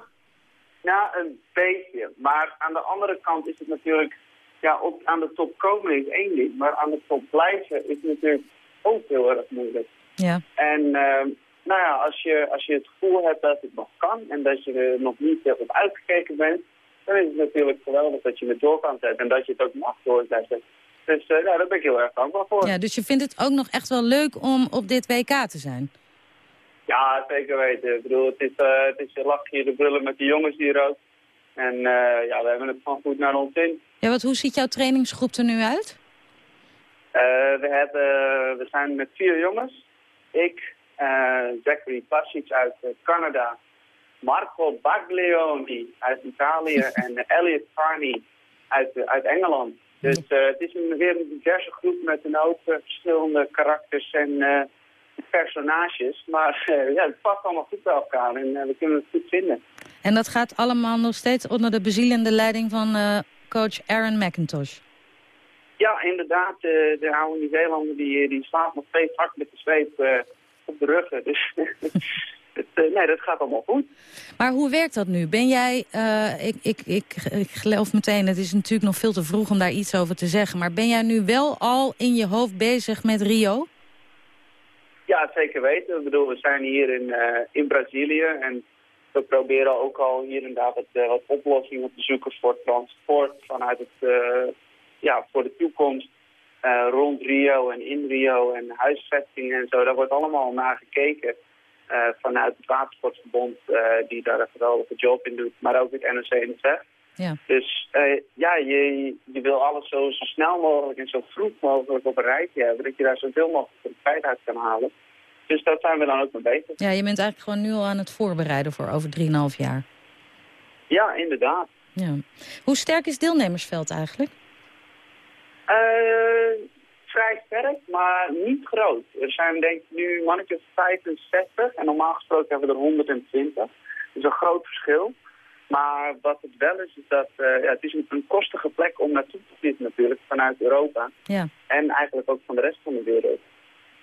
nou, een beetje. Maar aan de andere kant is het natuurlijk... Ja, op, aan de top komen is één ding, maar aan de top blijven is natuurlijk ook heel erg moeilijk. Ja. En ehm, nou ja, als je, als je het gevoel hebt dat het nog kan en dat je er nog niet op uitgekeken bent, dan is het natuurlijk geweldig dat je het door kan zetten en dat je het ook mag doorzetten. Dus ja, daar ben ik heel erg dankbaar voor. Ja, dus je vindt het ook nog echt wel leuk om op dit WK te zijn? Ja, zeker weten. Ik bedoel, het is, eh het is lachen hier de brullen met de jongens hier ook. En eh, ja, we hebben het van goed naar ons in. Ja, wat, hoe ziet jouw trainingsgroep er nu uit? We, hebben, we zijn met vier jongens. Ik, Zachary Pasic uit eh, Canada, Marco Baglioni uit Italië en eh, Elliot Carney uit, eh, uit Engeland. Dus eh, het is een, weer een diverse groep met een hoop eh, verschillende karakters en eh, personages. Maar eh, ja, het past allemaal goed bij elkaar en eh, we kunnen het goed vinden. En dat gaat allemaal nog steeds onder de bezielende leiding van eh, coach Aaron McIntosh. Ja, inderdaad. eh, de oude Nieuw-Zeelander die, die slaat nog steeds hard met de zweep eh, op de ruggen. Dus het, eh, nee, dat gaat allemaal goed. Maar hoe werkt dat nu? Ben jij, eh, ik, ik, ik, ik geloof meteen, het is natuurlijk nog veel te vroeg om daar iets over te zeggen. Maar ben jij nu wel al in je hoofd bezig met Rio? Ja, zeker weten. Ik bedoel, we zijn hier in, eh, in Brazilië en we proberen ook al hier en daar wat, wat oplossingen te zoeken voor transport vanuit het, ja, voor de toekomst eh, rond Rio en in Rio en huisvestingen en zo. Daar wordt allemaal naar gekeken eh, vanuit het Watersportverbond eh, die daar een geweldige job in doet, maar ook het NOC-NSF. Ja. Dus ja, je, je wil alles zo, zo snel mogelijk en zo vroeg mogelijk op een rijtje hebben, dat je daar zoveel mogelijk tijd uit kan halen. Dus daar zijn we dan ook mee bezig. Ja, je bent eigenlijk gewoon nu al aan het voorbereiden voor over 3,5 jaar. Ja, inderdaad. Ja. Hoe sterk is deelnemersveld eigenlijk? Eh, vrij sterk, maar niet groot. Er zijn denk ik nu mannetjes 65 en normaal gesproken hebben we er 120. Dus een groot verschil. Maar wat het wel is, is dat eh, ja, het is een, een kostige plek om naartoe te vliegen natuurlijk vanuit Europa. Ja. En eigenlijk ook van de rest van de wereld.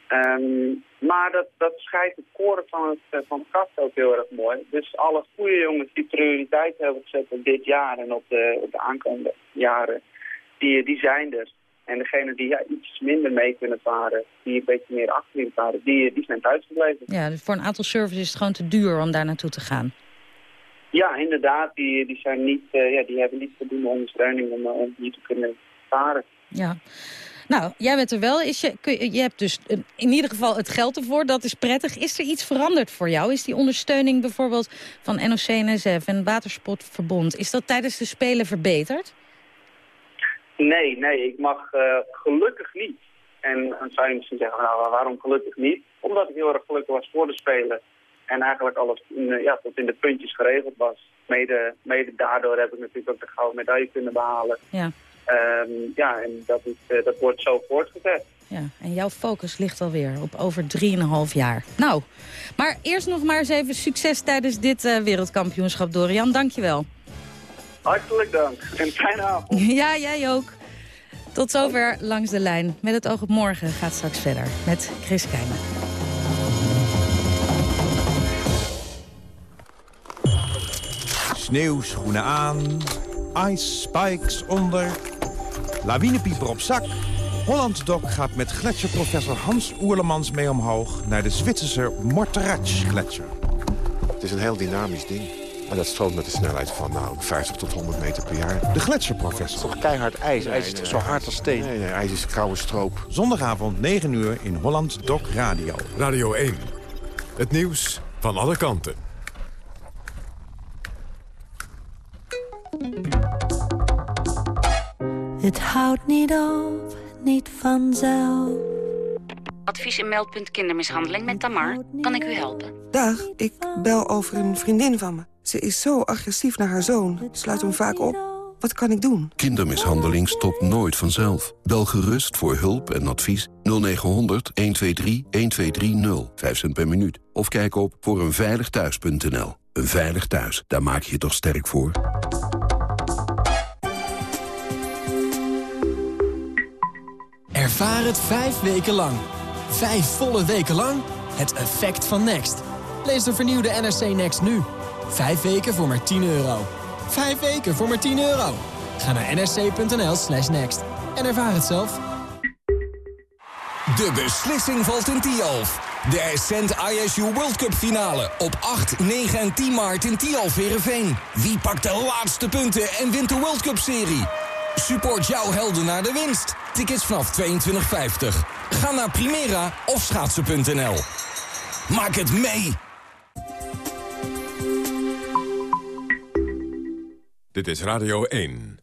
Ehm, maar dat, dat scheidt het koren van het, eh, van het kast ook heel erg mooi. Dus alle goede jongens die prioriteit hebben gezet op dit jaar en op de, op de aankomende jaren, die, die zijn er. En degenen die ja, iets minder mee kunnen varen, die een beetje meer achterin varen, die, die zijn thuisgebleven. Ja, dus voor een aantal services is het gewoon te duur om daar naartoe te gaan. Ja, inderdaad. Die, die, zijn niet, eh, ja, die hebben niet voldoende ondersteuning om, eh, om hier te kunnen varen. Ja. Nou, jij bent er wel. Is je, kun je, je hebt dus in ieder geval het geld ervoor. Dat is prettig. Is er iets veranderd voor jou? Is die ondersteuning bijvoorbeeld van NOC-NSF en Watersportverbond... is dat tijdens de Spelen verbeterd? Nee, nee, ik mag eh, gelukkig niet. En dan zou je misschien zeggen, nou, waarom gelukkig niet? Omdat ik heel erg gelukkig was voor de Spelen. En eigenlijk alles in, eh, ja, tot in de puntjes geregeld was. Mede, mede daardoor heb ik natuurlijk ook de gouden medaille kunnen behalen. Ja. Ehm, ja, en dat, is, eh, dat wordt zo voortgezet. Ja, en jouw focus ligt alweer op over 3,5 jaar. Nou, maar eerst nog maar eens even succes tijdens dit eh, wereldkampioenschap, Dorian. Dankjewel. Hartelijk dank en fijne avond. Ja, jij ook. Tot zover Langs de Lijn. Met het oog op morgen gaat straks verder met Chris Keijnen. Sneeuwschoenen aan, ice spikes onder, lawinepieper op zak. Holland Doc gaat met gletsjerprofessor Hans Oerlemans mee omhoog... naar de Zwitserse Morteratsch-gletsjer. Het is een heel dynamisch ding. En dat stroomt met een snelheid van nou, 50 tot 100 meter per jaar. De gletsjerprofessor. toch keihard ijs? ijs is zo hard als steen? Nee, nee, ijs is koude stroop. Zondagavond 9 uur in Holland Doc Radio. Radio 1. Het nieuws van alle kanten. Het houdt niet op, niet vanzelf. Advies en meldpunt kindermishandeling met Tamar. Kan ik u helpen? Dag, ik bel over een vriendin van me. Ze is zo agressief naar haar zoon. Sluit hem vaak op. Wat kan ik doen? Kindermishandeling stopt nooit vanzelf. Bel gerust voor hulp en advies 0900 123 1230. 5 cent per minuut. Of kijk op voor eenveiligthuis.nl. Een veilig thuis, daar maak je je toch sterk voor? Ervaar het vijf weken lang. Vijf volle weken lang. Het effect van Next. Lees de vernieuwde NRC Next nu. Vijf weken voor maar 10 euro. Vijf weken voor maar 10 euro. Ga naar nrc.nl slash next. En ervaar het zelf. De beslissing valt in Tialf. De Ascent ISU World Cup finale op 8, 9 en 10 maart in Tialf Heerenveen. Wie pakt de laatste punten en wint de World Cup serie? Support jouw helden naar de winst. Tickets vanaf 22,50. Ga naar Primera of schaatsen.nl. Maak het mee! Dit is Radio 1.